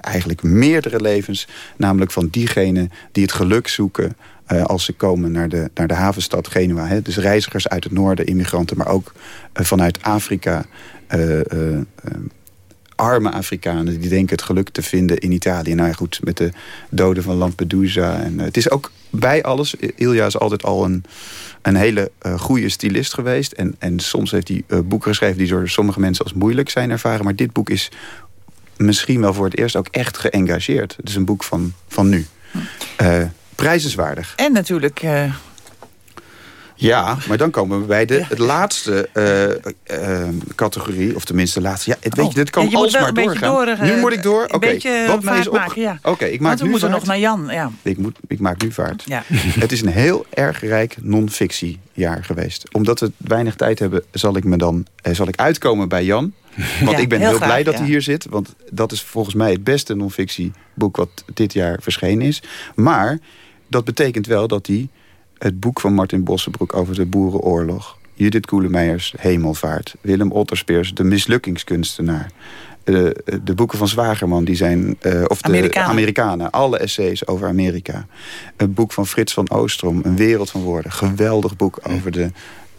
eigenlijk meerdere levens. Namelijk van diegenen die het geluk zoeken... als ze komen naar de, naar de havenstad Genua. Hè. Dus reizigers uit het noorden, immigranten... maar ook vanuit Afrika arme Afrikanen die denken het geluk te vinden in Italië. Nou ja, goed, met de doden van Lampedusa. En, uh, het is ook bij alles. Ilja is altijd al een, een hele uh, goede stylist geweest. En, en soms heeft hij uh, boeken geschreven die door sommige mensen als moeilijk zijn ervaren. Maar dit boek is misschien wel voor het eerst ook echt geëngageerd. Het is een boek van, van nu. prijzenswaardig. En natuurlijk ja, maar dan komen we bij de het laatste uh, uh, categorie. Of tenminste de laatste. Ja, het, weet je, dit kan ja, alsmaar doorgaan. Door, nu moet ik door. Oké, okay. wat mij is op... maken, ja. Oké, ik maak Want we nu moeten vaart. nog naar Jan. Ja. Ik, moet, ik maak nu vaart. Ja. [LAUGHS] het is een heel erg rijk non-fictiejaar geweest. Omdat we weinig tijd hebben, zal ik, me dan, eh, zal ik uitkomen bij Jan. Want ik ben heel, heel blij dat hij hier zit. Want dat is volgens mij het beste non-fictieboek wat dit jaar verschenen is. Maar dat betekent wel dat hij het boek van Martin Bossenbroek over de Boerenoorlog... Judith Koelemeijers Hemelvaart... Willem Otterspeers De Mislukkingskunstenaar... de boeken van Zwagerman, die zijn... eh, of de Amerikanen. Amerikanen. Alle essays over Amerika. Een boek van Frits van Oostrom, Een wereld van woorden. Geweldig boek over de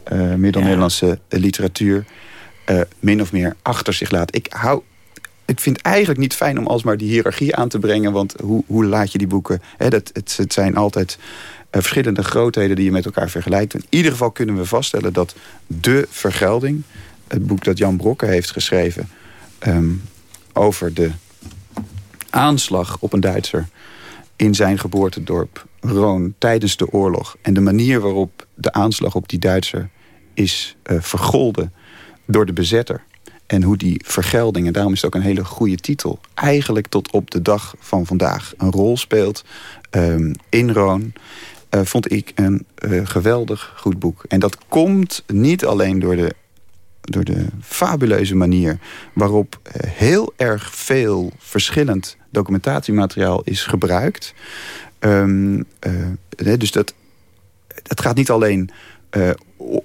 eh Middel-Nederlandse literatuur. eh, min of meer achter zich laat. Ik hou... Ik vind het eigenlijk niet fijn om alsmaar die hiërarchie aan te brengen. Want hoe, hoe laat je die boeken... Hè, dat, het, het zijn altijd verschillende grootheden die je met elkaar vergelijkt. In ieder geval kunnen we vaststellen dat De Vergelding... het boek dat Jan Brokke heeft geschreven... ehm, over de aanslag op een Duitser in zijn geboortedorp Roon tijdens de oorlog. En de manier waarop de aanslag op die Duitser is eh, vergolden door de bezetter. En hoe die vergelding, en daarom is het ook een hele goede titel... eigenlijk tot op de dag van vandaag een rol speelt ehm, in Roon... eh, vond ik een eh, geweldig goed boek. En dat komt niet alleen door de door de fabuleuze manier waarop eh, heel erg veel verschillend documentatiemateriaal is gebruikt. Ehm, eh, dus dat, het gaat niet alleen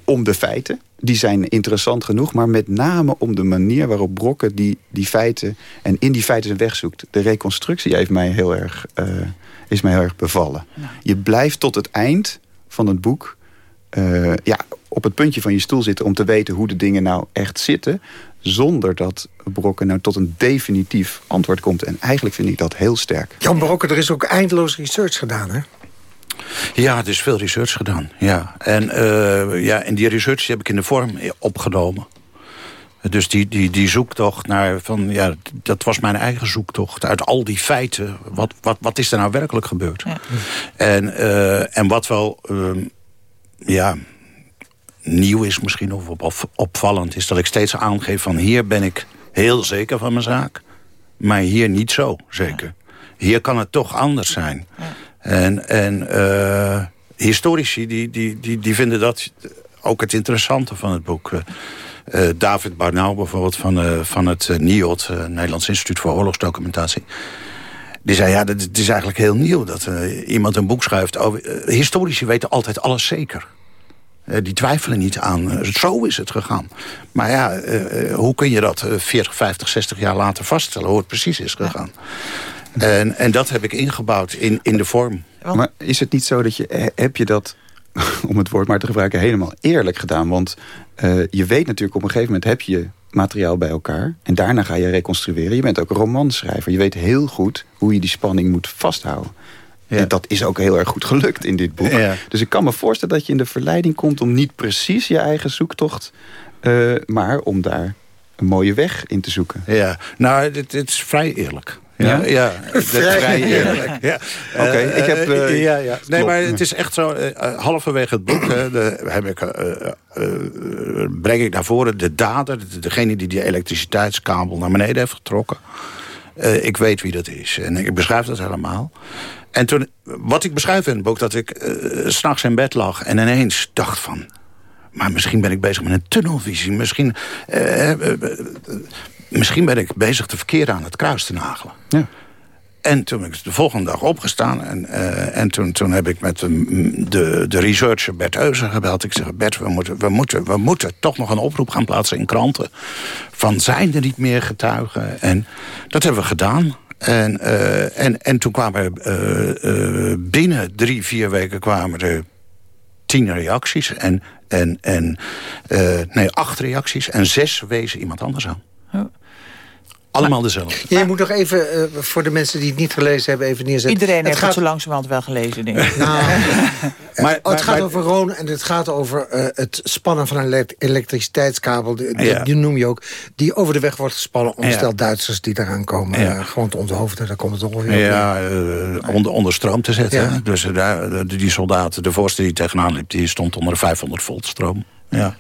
om de feiten. Die zijn interessant genoeg, maar met name om de manier waarop Brokken die, die feiten en in die feiten zijn weg zoekt. De reconstructie heeft mij heel erg, is mij heel erg bevallen. Je blijft tot het eind van het boek eh, ja, op het puntje van je stoel zitten... om te weten hoe de dingen nou echt zitten... zonder dat Brokken nou tot een definitief antwoord komt. En eigenlijk vind ik dat heel sterk. Jan Brokken, er is ook eindeloos research gedaan, hè? Ja, er is veel research gedaan. Ja. En, eh, ja, en die research heb ik in de vorm opgenomen. Dus die, die, die zoektocht naar... Van, ja, dat was mijn eigen zoektocht. Uit al die feiten. Wat, wat, wat is er nou werkelijk gebeurd? En, eh, en wat wel... ehm, ja, nieuw is misschien of op, of opvallend... is dat ik steeds aangeef van... hier ben ik heel zeker van mijn zaak. Maar hier niet zo zeker. Hier kan het toch anders zijn. En, en eh, historici die, die, die, die vinden dat ook het interessante van het boek. Eh, eh, David Barnau bijvoorbeeld van, eh, van het uh, NIOD, eh, Nederlands Instituut voor Oorlogsdocumentatie. Die zei, ja, dat- het is eigenlijk heel nieuw dat eh, iemand een boek schrijft. Over, eh, historici weten altijd alles zeker. Eh, die twijfelen niet aan, eh, zo is het gegaan. Maar ja, eh, eh, hoe kun je dat eh, 40, 50, 60 jaar later vaststellen... hoe het precies is gegaan? En, en dat heb ik ingebouwd in, in de vorm. Maar is het niet zo dat je, he- heb je dat, [LAUGHS] om het woord maar te gebruiken, helemaal eerlijk gedaan? Want eh, je weet natuurlijk op een gegeven moment heb je materiaal bij elkaar. En daarna ga je reconstrueren. Je bent ook een romanschrijver. Je weet heel goed hoe je die spanning moet vasthouden. En dat is ook heel erg goed gelukt in dit boek. Ja. Dus ik kan me voorstellen dat je in de verleiding komt... om niet precies je eigen zoektocht... eh, maar om daar een mooie weg in te zoeken. Ja, nou, dit, dit is vrij eerlijk. Ja, Ja? ja, Vrij eerlijk. Ja. Oké, ik heb, eh, eh, ja, ja. Nee, maar het is echt zo. eh, eh, halverwege het boek de, heb ik, eh, eh, eh, breng ik naar voren de dader, de- degene die die elektriciteitskabel naar beneden heeft getrokken. Eh, ik weet wie dat is en ik beschrijf dat helemaal. En toen, wat ik beschrijf in het boek, dat ik eh, s s'nachts in bed lag en ineens dacht van. Maar misschien ben ik bezig met een tunnelvisie. Misschien, misschien ben ik bezig de verkeer aan het kruis te nagelen. Ja. En toen ben ik de volgende dag opgestaan. En, eh, en toen, toen heb ik met de, de, de researcher Bert Eusen gebeld. Ik zeg, Bert, we moeten, we, moeten, we moeten toch nog een oproep gaan plaatsen in kranten. Van zijn er niet meer getuigen? En dat hebben we gedaan. En, eh, en, en toen kwamen er eh, binnen drie, vier weken kwamen er tien reacties. En, en, en nee, acht reacties. En zes wezen iemand anders aan. Allemaal dezelfde. Je moet nog even, eh, voor de mensen die het niet gelezen hebben, even neerzetten. Iedereen het heeft gaat, het zo langzamerhand wel gelezen, denk ik. Nou, [LAUGHS] Maar- oh, het gaat maar- over Roon en het gaat over eh, het spannen van een elek- elektriciteitskabel. Die, die- Ja. die noem je ook. Die over de weg wordt gespannen om Ja. stel Duitsers die eraan komen. Ja. eh, gewoon te onthoofden. Daar komt het ongeveer. Ja, eh, onder, onder stroom te zetten. Dus eh, daar, de- die soldaat, de voorste die tegenaan liep... die stond onder de 500 volt stroom. Ja.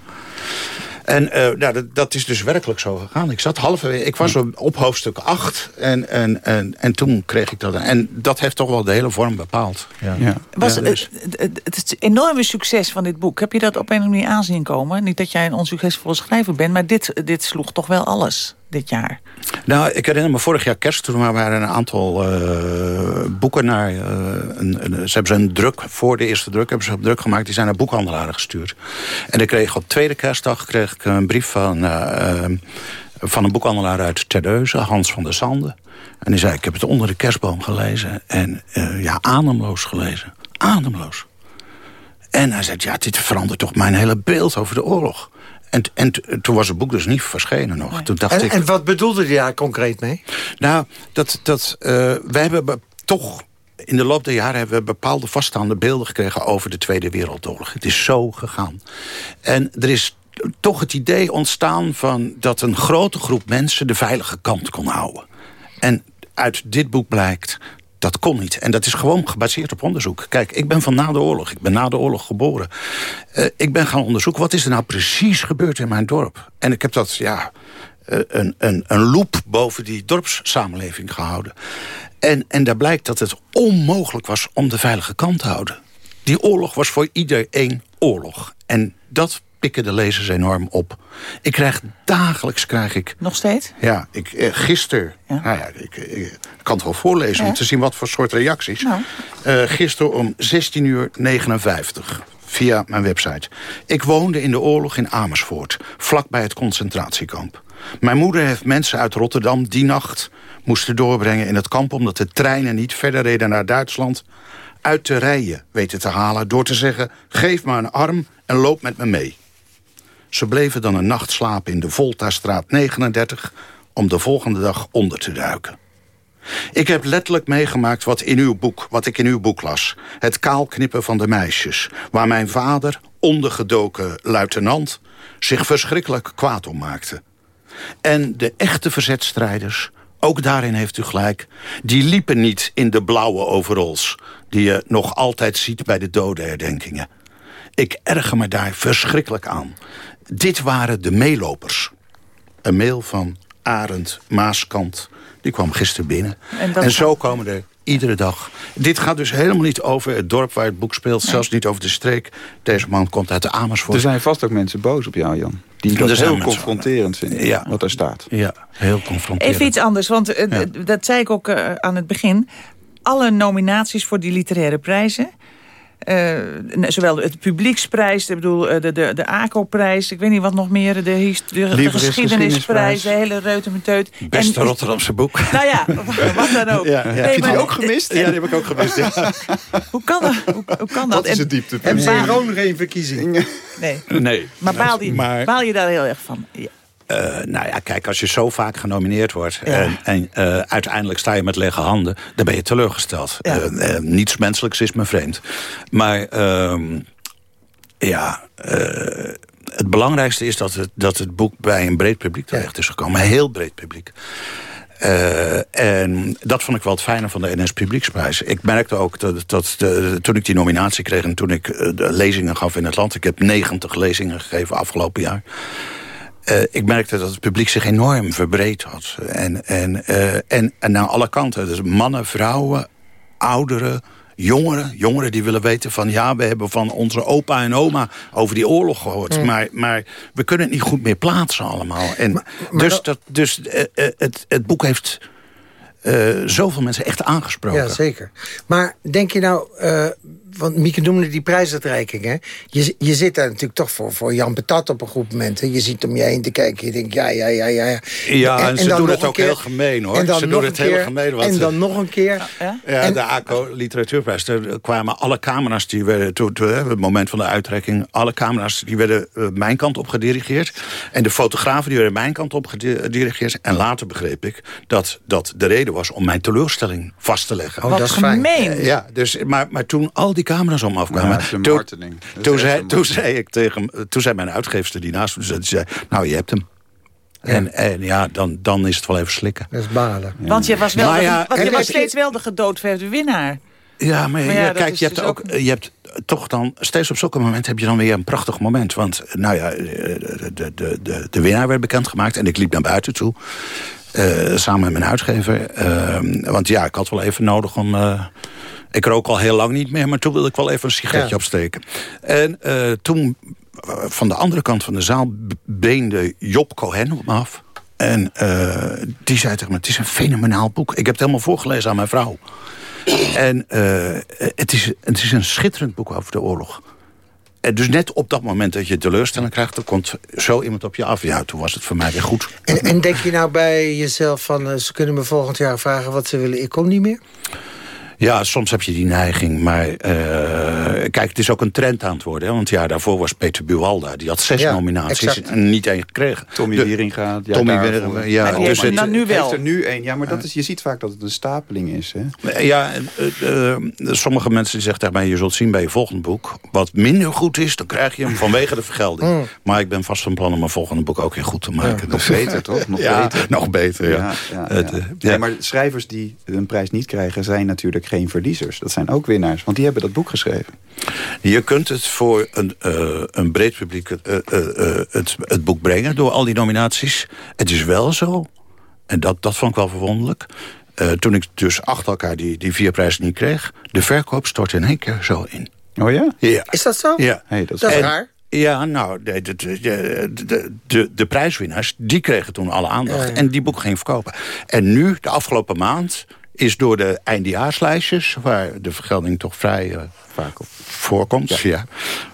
En eh, nou, dat, dat is dus werkelijk zo gegaan. Ik zat halverwege, ik was op, hoofdstuk 8 en, en, en, en toen kreeg ik dat. En dat heeft toch wel de hele vorm bepaald. Ja. Ja. Was Ja, dus- het, het, het, het enorme succes van dit boek, heb je dat op een of andere manier aanzien komen? Niet dat jij een onsuccesvolle schrijver bent, maar dit, dit sloeg toch wel alles dit jaar. Nou, ik herinner me vorig jaar kerst, toen waren een aantal eh, boeken naar... eh, een, ze hebben ze een druk, voor de eerste druk hebben ze een druk gemaakt... die zijn naar boekhandelaren gestuurd. En ik kreeg op tweede kerstdag kreeg ik een brief van... eh, van een boekhandelaar uit Terdeuzen, Hans van der Sande. En die zei, ik heb het onder de kerstboom gelezen. En ja, ademloos gelezen. Ademloos. En hij zei, ja, dit verandert toch mijn hele beeld over de oorlog. En, en toen was het boek dus niet verschenen nog. Toen dacht En, ik, en wat bedoelde hij daar concreet mee? nou, dat, dat, uh, wij hebben be- toch in de loop der jaren hebben we bepaalde vaststaande beelden gekregen over de Tweede Wereldoorlog. Het is zo gegaan. En er is toch het idee ontstaan van dat een grote groep mensen de veilige kant kon houden. En uit dit boek blijkt dat kon niet. En dat is gewoon gebaseerd op onderzoek. Kijk, ik ben van na de oorlog. Ik ben na de oorlog geboren. Uh, ik ben gaan onderzoeken, wat is er nou precies gebeurd in mijn dorp? En ik heb dat, ja, uh, een, een, een loop boven die dorpssamenleving gehouden. En, en daar blijkt dat het onmogelijk was om de veilige kant te houden. Die oorlog was voor iedereen oorlog. En dat pikken de lezers enorm op. Ik krijg dagelijks krijg ik. Nog steeds? Ja, ik eh, gisteren. Ja. Nou ja, ik, ik, kan het wel voorlezen ja. om te zien wat voor soort reacties. Nou. Uh, gisteren om 16 uur 59 via mijn website. Ik woonde in de oorlog in Amersfoort, vlakbij het concentratiekamp. Mijn moeder heeft mensen uit Rotterdam die nacht moesten doorbrengen in het kamp... omdat de treinen niet verder reden naar Duitsland... uit de rijen weten te halen door te zeggen... geef me een arm en loop met me mee. Ze bleven dan een nacht slapen in de Voltastraat 39... om de volgende dag onder te duiken. Ik heb letterlijk meegemaakt wat, in uw boek, wat ik in uw boek las. Het kaalknippen van de meisjes. Waar mijn vader, ondergedoken luitenant... zich verschrikkelijk kwaad om maakte. En de echte verzetstrijders, ook daarin heeft u gelijk... die liepen niet in de blauwe overalls... die je nog altijd ziet bij de dodenherdenkingen. Ik erger me daar verschrikkelijk aan. Dit waren de meelopers. Een mail van Arend Maaskant. Die kwam gisteren binnen. En, en zo komen er iedere dag. Dit gaat dus helemaal niet over het dorp waar het boek speelt. Nee. Zelfs niet over de streek. Deze man komt uit de Amersfoort. Er zijn vast ook mensen boos op jou, Jan. Die dat heel confronterend vinden, ja. wat er staat. Ja, heel confronterend. Even iets anders, want uh, ja. dat zei ik ook uh, aan het begin. Alle nominaties voor die literaire prijzen... Uh, zowel het publieksprijs, ik bedoel, de, de, de ACO-prijs... ik weet niet wat nog meer, de, de, de, de geschiedenisprijs... de hele reutemeteut. Beste en, Rotterdamse boek. Nou ja, wat dan ook. Ja, ja. Nee, heb je die ook gemist? En, ja, die heb ik ook gemist. Ja. [LAUGHS] hoe, kan dat, hoe, hoe kan dat? Wat is het gewoon geen verkiezingen? Nee. nee. Maar baal, je, maar, baal je daar heel erg van? Uh, nou ja, kijk, als je zo vaak genomineerd wordt... Ja. en, en uh, uiteindelijk sta je met lege handen... dan ben je teleurgesteld. Ja. Uh, niets menselijks is me vreemd. Maar ehm, ja... het belangrijkste is dat het, dat het boek bij een breed publiek terecht is gekomen. Een heel breed publiek. Uh, en dat vond ik wel het fijne van de NS Publieksprijs. Ik merkte ook dat, dat de, toen ik die nominatie kreeg... en toen ik de lezingen gaf in het land... ik heb 90 lezingen gegeven afgelopen jaar... Uh, ik merkte dat het publiek zich enorm verbreed had. En, en, uh, en, en naar alle kanten. Dus mannen, vrouwen, ouderen, jongeren. Jongeren die willen weten van... ja, we hebben van onze opa en oma over die oorlog gehoord. Mm. Maar, maar we kunnen het niet goed meer plaatsen allemaal. En maar, maar dus dat, dus uh, het, het boek heeft... zoveel mensen echt aangesproken. Ja, zeker. Maar denk je nou want Mieke noemde die prijsuitreiking. Hè? Je, je zit daar natuurlijk toch voor, voor Jan Patat op een goed moment. Hè? Je ziet om je heen te kijken. Je denkt, ja, ja, ja, ja. Ja, ja en, en, ze doen het ook keer, heel gemeen, hoor. En dan ze nog doen het een keer, heel gemeen. Want, en dan nog een keer. Ja, ja en, de ACO Literatuurprijs. Er kwamen alle camera's die werden... Toen, toen, het moment van de uitreiking... alle camera's die werden uh, mijn kant op gedirigeerd. En de fotografen die werden mijn kant op gedirigeerd. En later begreep ik dat dat de reden was... om mijn teleurstelling vast te leggen. Oh, dat is fijn. Uh, ja, dus, maar, maar toen al die camera's om afkwamen... Ja, toen, toen, zei, toen zei ik tegen toen zei mijn uitgeefster die naast me zat, die zei, nou je hebt hem. Ja. En, en ja, dan, dan is het wel even slikken. Dat is balen. Ja. Want je was, wel de, ja, want je was steeds wel de gedoodverde winnaar. Ja, maar, maar ja, kijk, je hebt, dus ook, ook, je hebt toch dan... steeds op zulke moment heb je dan weer een prachtig moment. Want, nou ja, de, de, de, de winnaar werd bekendgemaakt... en ik liep naar buiten toe. Uh, samen met mijn uitgever. Uh, want ja, ik had wel even nodig om... Uh, ik rook al heel lang niet meer, maar toen wilde ik wel even een sigaretje ja. opsteken. En uh, toen, uh, van de andere kant van de zaal, beende Job Cohen op me af. En uh, die zei tegen me, het is een fenomenaal boek. Ik heb het helemaal voorgelezen aan mijn vrouw. En het, is, het is een schitterend boek over de oorlog. en dus net op dat moment dat je teleurstelling krijgt... dan komt zo iemand op je af. Ja, toen was het voor mij weer goed. En, en denk je nou bij jezelf van... eh, ze kunnen me volgend jaar vragen wat ze willen, ik kom niet meer? Ja, soms heb je die neiging. Maar eh, kijk, het is ook een trend aan het worden. Hè? Want ja, daarvoor was Peter Buwalda. Die had zes Ja, nominaties exact. en niet één gekregen. Tommy De- Wieringa. jaar Tommy. Wieringa, ja. Dus het- er nu wel. heeft er nu één. Ja, maar dat is, je ziet vaak dat het een stapeling is. Hè? Ja, eh, eh, sommige mensen die zeggen tegen mij... je zult zien bij je volgende boek... wat minder goed is, dan krijg je hem vanwege de vergelding. Mm. Maar ik ben vast van plan om mijn volgende boek ook weer goed te maken. Nog beter, toch? Nog ja, beter. nog beter, ja. Ja, ja, ja. ja. maar schrijvers die een prijs niet krijgen... zijn natuurlijk geen verliezers. Dat zijn ook winnaars, want die hebben dat boek geschreven. Je kunt het voor een, eh, een breed publiek eh, eh, eh, het, het boek brengen... door al die nominaties. Het is wel zo, en dat, dat vond ik wel verwonderlijk... eh, toen ik dus achter elkaar die, die vier prijzen niet kreeg... de verkoop stortte in één keer zo in. Oh ja? Ja. Is dat zo? Ja. Hey, dat is, Dat is En- raar. Ja, nou, de, de, de, de, de, de prijswinnaars, die kregen toen alle aandacht. Ja, ja. En die boeken gingen verkopen. En nu, de afgelopen maand, is door de eindejaarslijstjes... waar de vergelding toch vrij eh, vaak op voorkomt. Ja.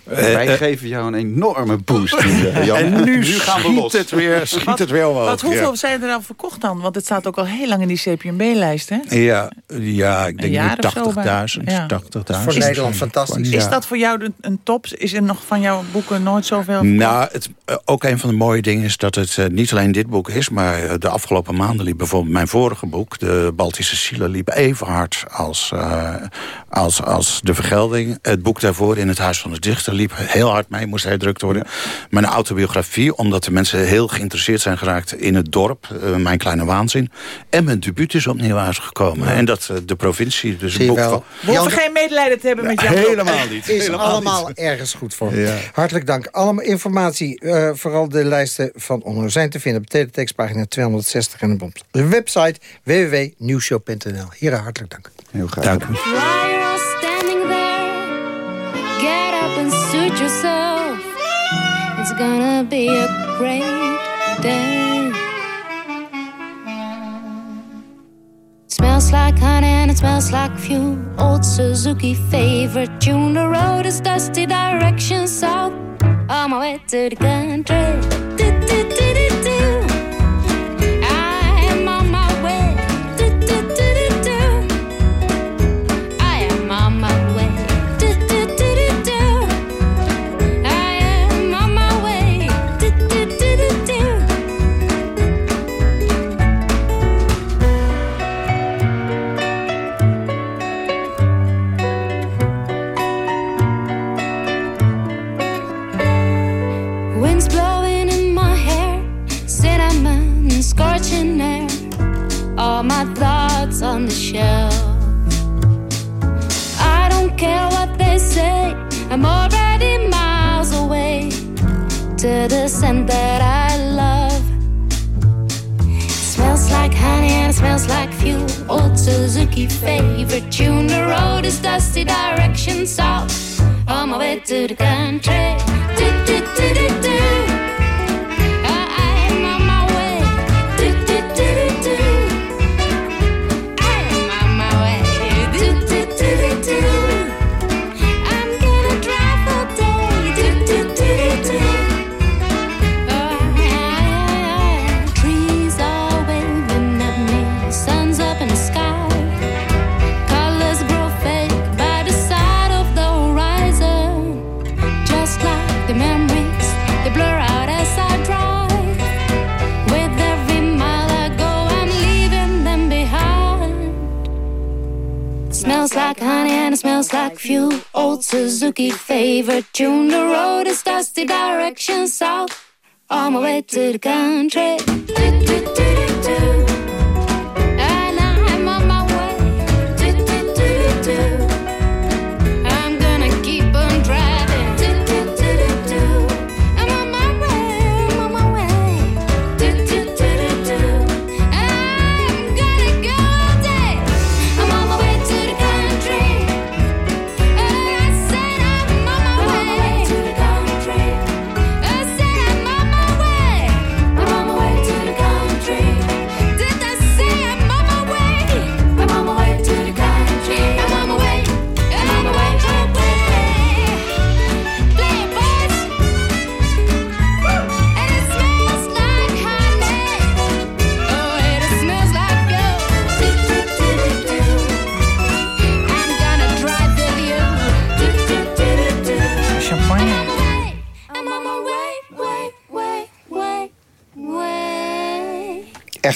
Wij Eh, eh, geven jou een enorme boost. [LAUGHS] Jan. en nu, gaan we schiet los. het weer, schiet Wat- het weer omhoog. Wat, hoeveel ja. zijn er dan verkocht dan? Want het staat ook al heel lang in die CPMB-lijst, hè? Ja, ja, ik denk jaar nu of zo bij- 80.000. ja. 80.000. Voor Nederland fantastisch. Ja. Is dat voor jou een, een top? Is er nog van jouw boeken nooit zoveel Nou, het, eh, ook een van de mooie dingen is dat het niet alleen dit boek is... maar de afgelopen maanden liep bijvoorbeeld mijn vorige boek... de Baltische Zielen liep even hard als, eh, als, als De Vergelding. Het boek daarvoor in het Huis van de Dichter liep heel hard mee, moest herdrukt worden. Mijn autobiografie, omdat de mensen heel geïnteresseerd zijn geraakt... in het dorp, eh, Mijn Kleine Waanzin. En mijn debuut is opnieuw uitgekomen. En dat eh, de provincie, dus Zie een boek wel. van... We hoeven geen medelijden te hebben met jou. Helemaal niet. is helemaal allemaal niet. ergens goed voor. Ja. Hartelijk dank. Allemaal informatie, eh, vooral de lijsten van Onno zijn te vinden... op teletextpagina 260 en op de website www.nieuwshow.nl. Heren, hartelijk dank. Heel graag. Dank suit yourself. It's gonna be a great day. Smells like honey and it smells like fuel. Old Suzuki favorite tune. The road is dusty, direction south. On my way to the country.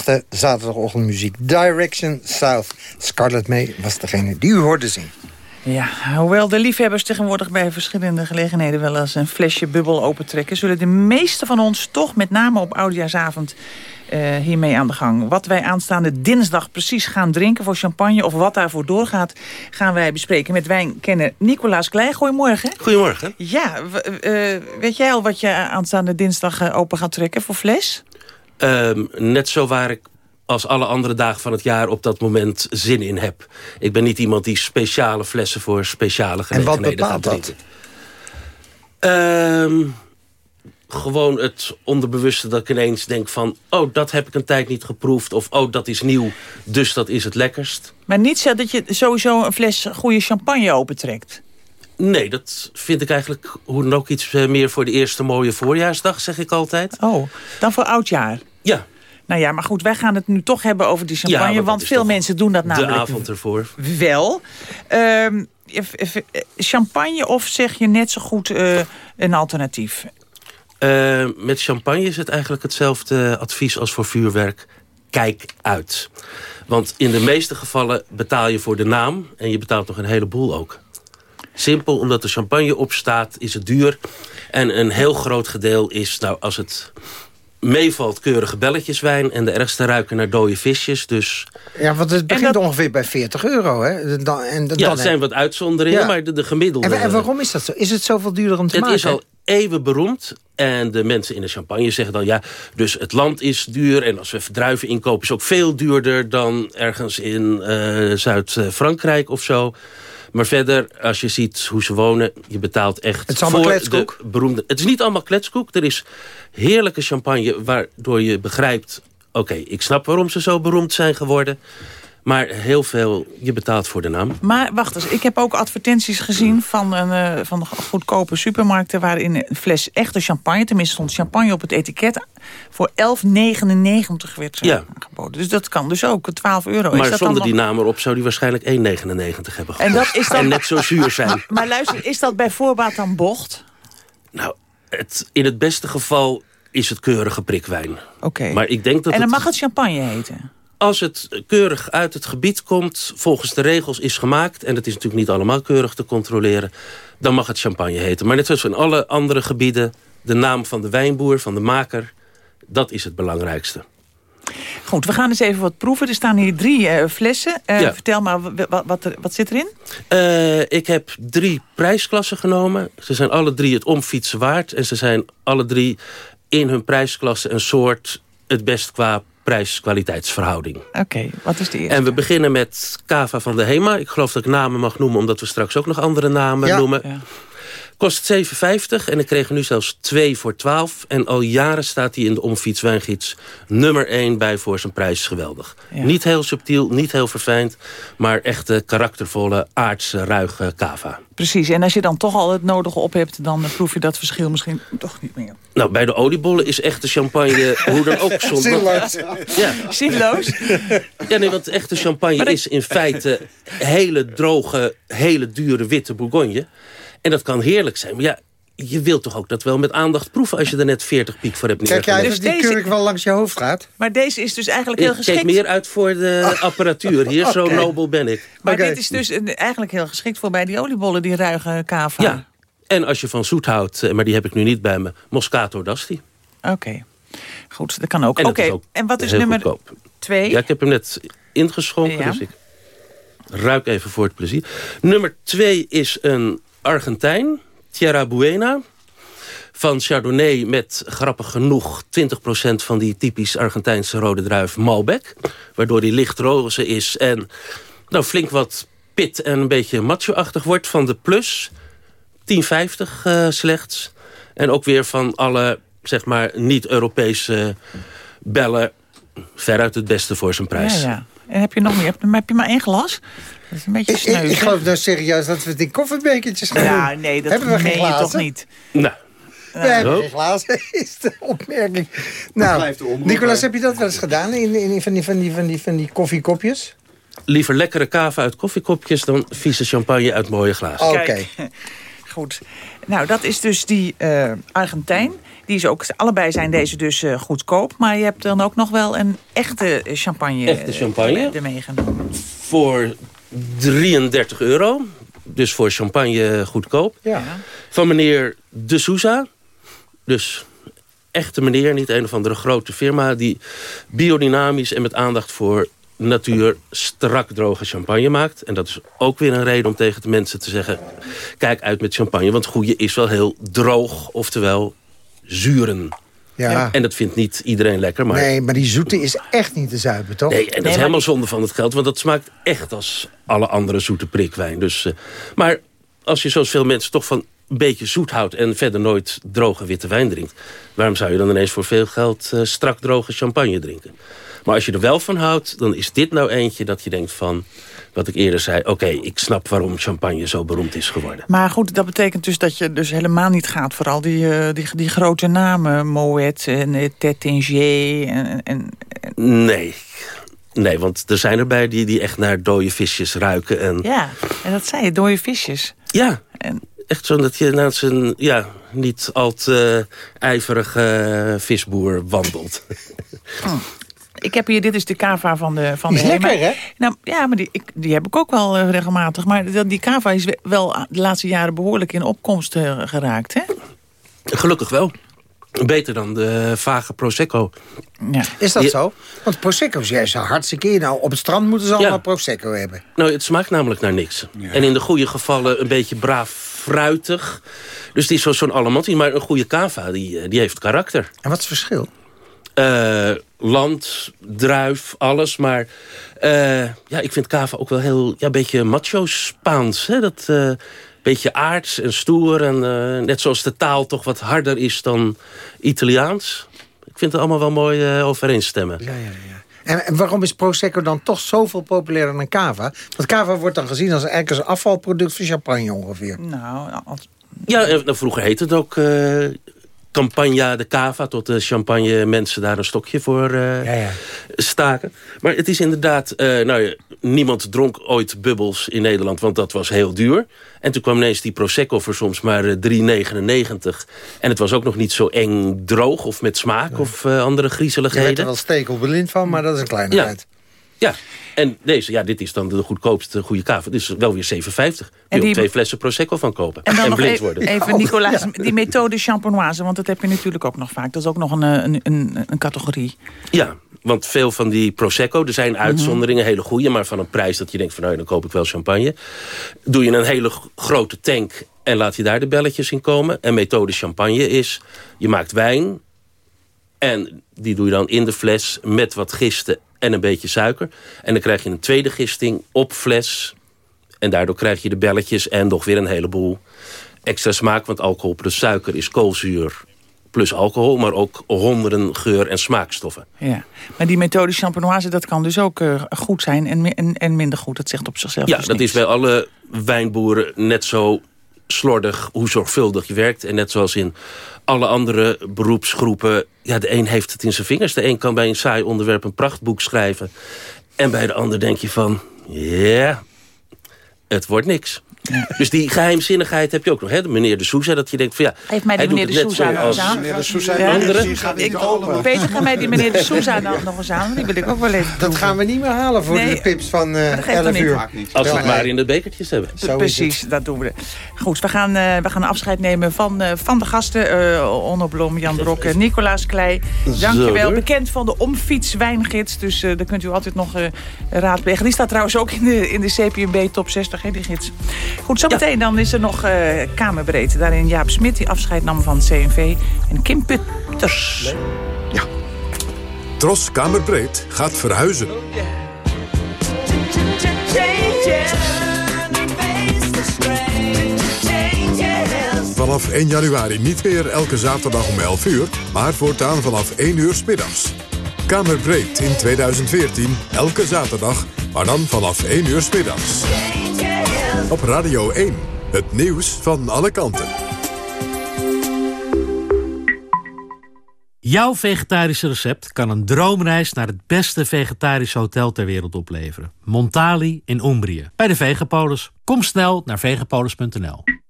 Echte zaterdagochtendmuziek. Direction South. Scarlett May was degene die u hoorde zingen. Ja, hoewel de liefhebbers tegenwoordig bij verschillende gelegenheden... wel eens een flesje bubbel opentrekken... zullen de meesten van ons toch met name op Oudjaarsavond eh, hiermee aan de gang. Wat wij aanstaande dinsdag precies gaan drinken voor champagne... of wat daarvoor doorgaat, gaan wij bespreken met wijnkenner Nicolaas Kleij. Goedemorgen. Goedemorgen. Ja, eh, weet jij al wat je aanstaande dinsdag eh, open gaat trekken voor fles? Ehm, net zo waar ik als alle andere dagen van het jaar op dat moment zin in heb. Ik ben niet iemand die speciale flessen voor speciale En wat gelegenheden gaat bepaalt dat? Ehm, gewoon het onderbewuste dat ik ineens denk van... oh, dat heb ik een tijd niet geproefd. Of oh, dat is nieuw, dus dat is het lekkerst. Maar niet zo dat je sowieso een fles goede champagne opentrekt. Nee, dat vind ik eigenlijk hoe dan ook iets eh, meer voor de eerste mooie voorjaarsdag, zeg ik altijd. Oh, dan voor oudjaar? Ja. Nou ja, maar goed, wij gaan het nu toch hebben over die champagne. Ja, want veel mensen doen dat De namelijk avond ervoor. wel. Ehm, eh, champagne of zeg je net zo goed eh, een alternatief? Eh, met champagne is het eigenlijk hetzelfde advies als voor vuurwerk. Kijk uit. Want in de meeste gevallen betaal je voor de naam... en je betaalt nog een heleboel ook. Simpel, omdat de champagne opstaat, is het duur. En een heel groot gedeel is, nou, als het meevalt, keurige belletjeswijn... en de ergste ruiken naar dode visjes. Dus Ja, want het begint ongeveer bij 40 euro. Hè? Dan, en dan, ja, er zijn wat uitzonderingen, Ja. maar de, de gemiddelde... en, en waarom is dat zo? Is het zoveel duurder om te Het maken? is al eeuwen beroemd. En de mensen in de champagne zeggen dan... ja, dus het land is duur. En als we druiven inkopen is ook veel duurder... dan ergens in eh, Zuid-Frankrijk of zo. Maar verder, als je ziet hoe ze wonen... je betaalt echt Het is allemaal voor kletskoek? de beroemde... Het is niet allemaal kletskoek. Er is heerlijke champagne waardoor je begrijpt... oké, ik snap waarom ze zo beroemd zijn geworden... Maar heel veel, je betaalt voor de naam. Maar wacht eens, ik heb ook advertenties gezien van, een, eh, van goedkope supermarkten... waarin een fles echte champagne, tenminste stond champagne op het etiket... voor 11,99 werd eh, Ja. aangeboden. Dus dat kan dus ook, 12 euro. is Maar dat zonder dan die nog- naam erop zou die waarschijnlijk 1,99 hebben En dat is dan- En net zo zuur zijn. Maar, [LAUGHS] maar luister, is dat bij voorbaat dan bocht? Nou, het, in het beste geval is het keurige prikwijn. Oké. Maar ik denk dat En dan het, mag het champagne heten? Als het keurig uit het gebied komt... volgens de regels is gemaakt... en het is natuurlijk niet allemaal keurig te controleren... dan mag het champagne heten. Maar net zoals in alle andere gebieden... de naam van de wijnboer, van de maker... dat is het belangrijkste. Goed, we gaan eens even wat proeven. Er staan hier drie eh, flessen. Eh, Ja. Vertel maar, wat, wat, er- wat zit erin? Eh, ik heb drie prijsklassen genomen. Ze zijn alle drie het omfietsen waard. En ze zijn alle drie in hun prijsklasse een soort... het best qua prijs-kwaliteitsverhouding. Oké, wat is de eerste? En we beginnen met Cava van de Hema. Ik geloof dat ik namen mag noemen... omdat we straks ook nog andere namen Ja. noemen. Ja. Kost 7,50 en ik kreeg er nu zelfs 2 voor 12. En al jaren staat hij in de omfiets wijngids nummer 1 bij voor zijn prijs. is Geweldig. Ja. Niet heel subtiel, niet heel verfijnd... maar echte karaktervolle, aardse, ruige cava. Precies, en als je dan toch al het nodige op hebt... dan proef je dat verschil misschien toch niet meer. Nou, bij de oliebollen is echte champagne [LAUGHS] hoe dan ook zonder... Zinloos. Ja. Zinloos? ja, nee, want echte champagne is in feite hele droge, hele dure witte bourgogne. En dat kan heerlijk zijn. Maar ja, je wilt toch ook dat wel met aandacht proeven... als je er net 40 piek voor hebt Kijk jij neergelegd. dat die kurk wel langs je hoofd gaat? Maar deze is dus eigenlijk heel Ik keek geschikt. meer uit voor de apparatuur. Hier, zo nobel ben ik. Maar dit is dus eigenlijk heel geschikt voor bij die oliebollen, die ruige kava. Ja. En als je van zoet houdt, eh, maar die heb ik nu niet bij me... Moscato d'Asti. Oké. Goed, dat kan ook. En Oké, en wat is nummer goedkoop. twee? Ja, ik heb hem net ingeschonken, Ja. dus ik ruik even voor het plezier. Nummer twee is een Argentijn, Tierra Buena. Van Chardonnay met, grappig genoeg, 20% van die typisch Argentijnse rode druif Malbec. Waardoor die licht roze is en nou, flink wat pit en een beetje macho-achtig wordt. Van de plus, 10,50 eh, slechts. En ook weer van alle, zeg maar, niet-Europese bellen... veruit het beste voor zijn prijs. Ja. En heb je nog meer? Heb je maar één glas? Dat is een beetje Ik, ik, sneu. ik geloof nou serieus dat we het in koffiebekertjes gaan Ja, doen. nee, dat Hebben we geen meen je glazen? toch niet? Nou, We hebben geen glazen, [LAUGHS] is de opmerking. Nou, Nicolas, heb je dat wel eens gedaan in, in, van, die, van, die, van, die, van die koffiekopjes? liever lekkere kava uit koffiekopjes... dan vieze champagne uit mooie glazen. Oké. [LAUGHS] Goed. Nou, dat is dus die eh, Argentijn. Die is ook, allebei zijn deze dus eh, goedkoop. Maar je hebt dan ook nog wel een echte champagne, Echte champagne? eh, ermee genomen. Voor 33 euro. Dus voor champagne goedkoop. Ja. Van meneer De Souza. Dus echte meneer, niet een of andere grote firma... die biodynamisch en met aandacht voor natuur strak droge champagne maakt. En dat is ook weer een reden om tegen de mensen te zeggen... kijk uit met champagne, want goede is wel heel droog. Oftewel zuren. Ja. En dat vindt niet iedereen lekker. Maar Nee, maar die zoete is echt niet te zuipen, toch? Nee, en dat is helemaal zonde van het geld. Want dat smaakt echt als alle andere zoete prikwijn. Dus, eh, maar als je zoals veel mensen toch van een beetje zoet houdt... en verder nooit droge witte wijn drinkt... waarom zou je dan ineens voor veel geld eh, strak droge champagne drinken? Maar als je er wel van houdt, dan is dit nou eentje dat je denkt van... wat ik eerder zei, oké, ik snap waarom champagne zo beroemd is geworden. Maar goed, dat betekent dus dat je dus helemaal niet gaat... voor al die, eh, die, die grote namen. Moet en uh, Tettinger en, en, Nee. Nee, want er zijn erbij die, die echt naar dode visjes ruiken. En, Ja, en dat zei je, dode visjes. Ja, echt zo dat je naast een ja, niet al te ijverige eh, visboer wandelt. Ik heb hier, dit is de cava van de van Die de is Hema. lekker, hè? Nou, ja, maar die, ik, die heb ik ook wel eh, regelmatig. Maar die cava is we- wel de laatste jaren behoorlijk in opkomst eh, geraakt, hè? Gelukkig wel. Beter dan de vage Prosecco. Ja. Is dat Ja. zo? Want Prosecco is juist hartstikke keer. Nou, op het strand moeten ze allemaal Prosecco hebben. Nou, het smaakt namelijk naar niks. En in de goede gevallen een beetje braaf fruitig. Dus het is zo- zo'n Alamanti. Maar een goede cava, die, eh, die heeft karakter. En wat is het verschil? Eh, land, druif, alles. Maar eh, ja, ik vind cava ook wel heel... Ja, een beetje macho-Spaans. Hè? Dat eh beetje aards en stoer. En eh, net zoals de taal toch wat harder is dan Italiaans. Ik vind het allemaal wel mooi eh, overeenstemmen. Ja, ja, ja. En, en waarom is Prosecco dan toch zoveel populairder dan Cava? Want Cava wordt dan gezien als eigenlijk als een afvalproduct van champagne ongeveer. Nou, als- Ja, en nou, vroeger heette het ook eh Campagna de Cava... tot de champagne mensen daar een stokje voor eh, staken. Maar het is inderdaad... eh, nou, ja, niemand dronk ooit bubbels in Nederland, want dat was heel duur. En toen kwam ineens die Prosecco voor soms maar eh, 3,99. En het was ook nog niet zo eng droog of met smaak of eh, andere Je werd er griezeligheden. wel stekelbelind van, maar dat is een kleinigheid. Ja, en deze, ja, dit is dan de goedkoopste goede cava. Dit is wel weer 7,50. Kun je die- twee flessen Prosecco van kopen. En dan nog blind even, worden. even Nicolaas, die methode champenoise, want dat heb je natuurlijk ook nog vaak. Dat is ook nog een, eh, een, een, een categorie. Ja, want veel van die Prosecco, er zijn uitzonderingen, hele goede... maar van een prijs dat je denkt van nou, dan koop ik wel champagne. Doe je een hele grote tank en laat je daar de belletjes in komen. En methode champagne is, je maakt wijn... en die doe je dan in de fles met wat gisten en een beetje suiker. En dan krijg je een tweede gisting op fles... en daardoor krijg je de belletjes en nog weer een heleboel extra smaak... want alcohol plus suiker is koolzuur plus alcohol... maar ook honderden geur- en smaakstoffen. Ja. Maar die methode champenoise, dat kan dus ook eh, goed zijn en, en, en minder goed. Dat zegt op zichzelf Ja, dus dat niks. is bij alle wijnboeren net zo slordig hoe zorgvuldig je werkt. En net zoals in alle andere beroepsgroepen... ja, de een heeft het in zijn vingers. De een kan bij een saai onderwerp een prachtboek schrijven. En bij de ander denk je van... ja, het wordt niks. [LAUGHS] Dus die geheimzinnigheid heb je ook nog. Hè? De meneer de Souza, dat je denkt van ja... Heeft mij die meneer de Souza zo nog eens aan? Meneer de Souza, Ja. Anderen? Ik. Peter, ga mij die meneer de [LAUGHS] Souza dan nog eens aan. Die wil ik ook wel even Dat gaan we niet meer halen voor Nee, de pips van eh geeft toch 11 niet? uur. Als we het maar nee. in de bekertjes hebben. Zo Precies, dat doen we. Goed, we gaan, eh, we gaan afscheid nemen van, eh, van de gasten. eh Onno Blom, Jan Brok Nicolaas Klei. Dankjewel. hoor. Bekend van de Omfiets Wijngids. Dus eh daar kunt u altijd nog eh, raadplegen. Die staat trouwens ook in de, in de CPMB top 60, hè, die gids. Goed, zometeen dan is er nog eh, Kamerbreed. Daarin Jaap Smit, die afscheid nam van CNV. En Kim Putters. Tros Kamerbreed gaat verhuizen. Vanaf 1 januari niet meer elke zaterdag om 11 uur, maar voortaan vanaf 1 uur 's middags. Kamerbreed in 2014, elke zaterdag, maar dan vanaf 1 uur 's middags. Op Radio 1, het nieuws van alle kanten. Jouw vegetarische recept kan een droomreis naar het beste vegetarische hotel ter wereld opleveren. Montali in Umbrië. Bij de Vegapolis. Kom snel naar vegapolis.nl.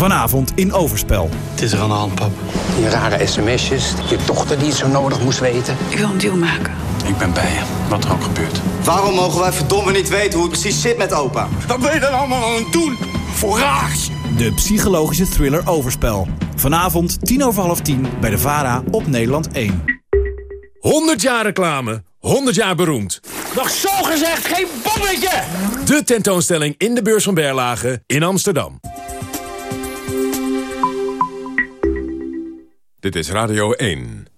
Vanavond in Overspel. Het is er aan de hand, pap. Die rare sms'jes, je dochter die het zo nodig moest weten. Ik wil een deal maken. Ik ben bij je, wat er ook gebeurt. Waarom mogen wij verdomme niet weten hoe het precies zit met opa? Wat ben je dan allemaal aan het doen? Voorraag! De psychologische thriller Overspel. Vanavond tien over half tien bij de VARA op Nederland 1. 100 jaar reclame, 100 jaar beroemd. Nog zo gezegd, geen bommetje! De tentoonstelling in de beurs van Berlage in Amsterdam. Dit is Radio 1.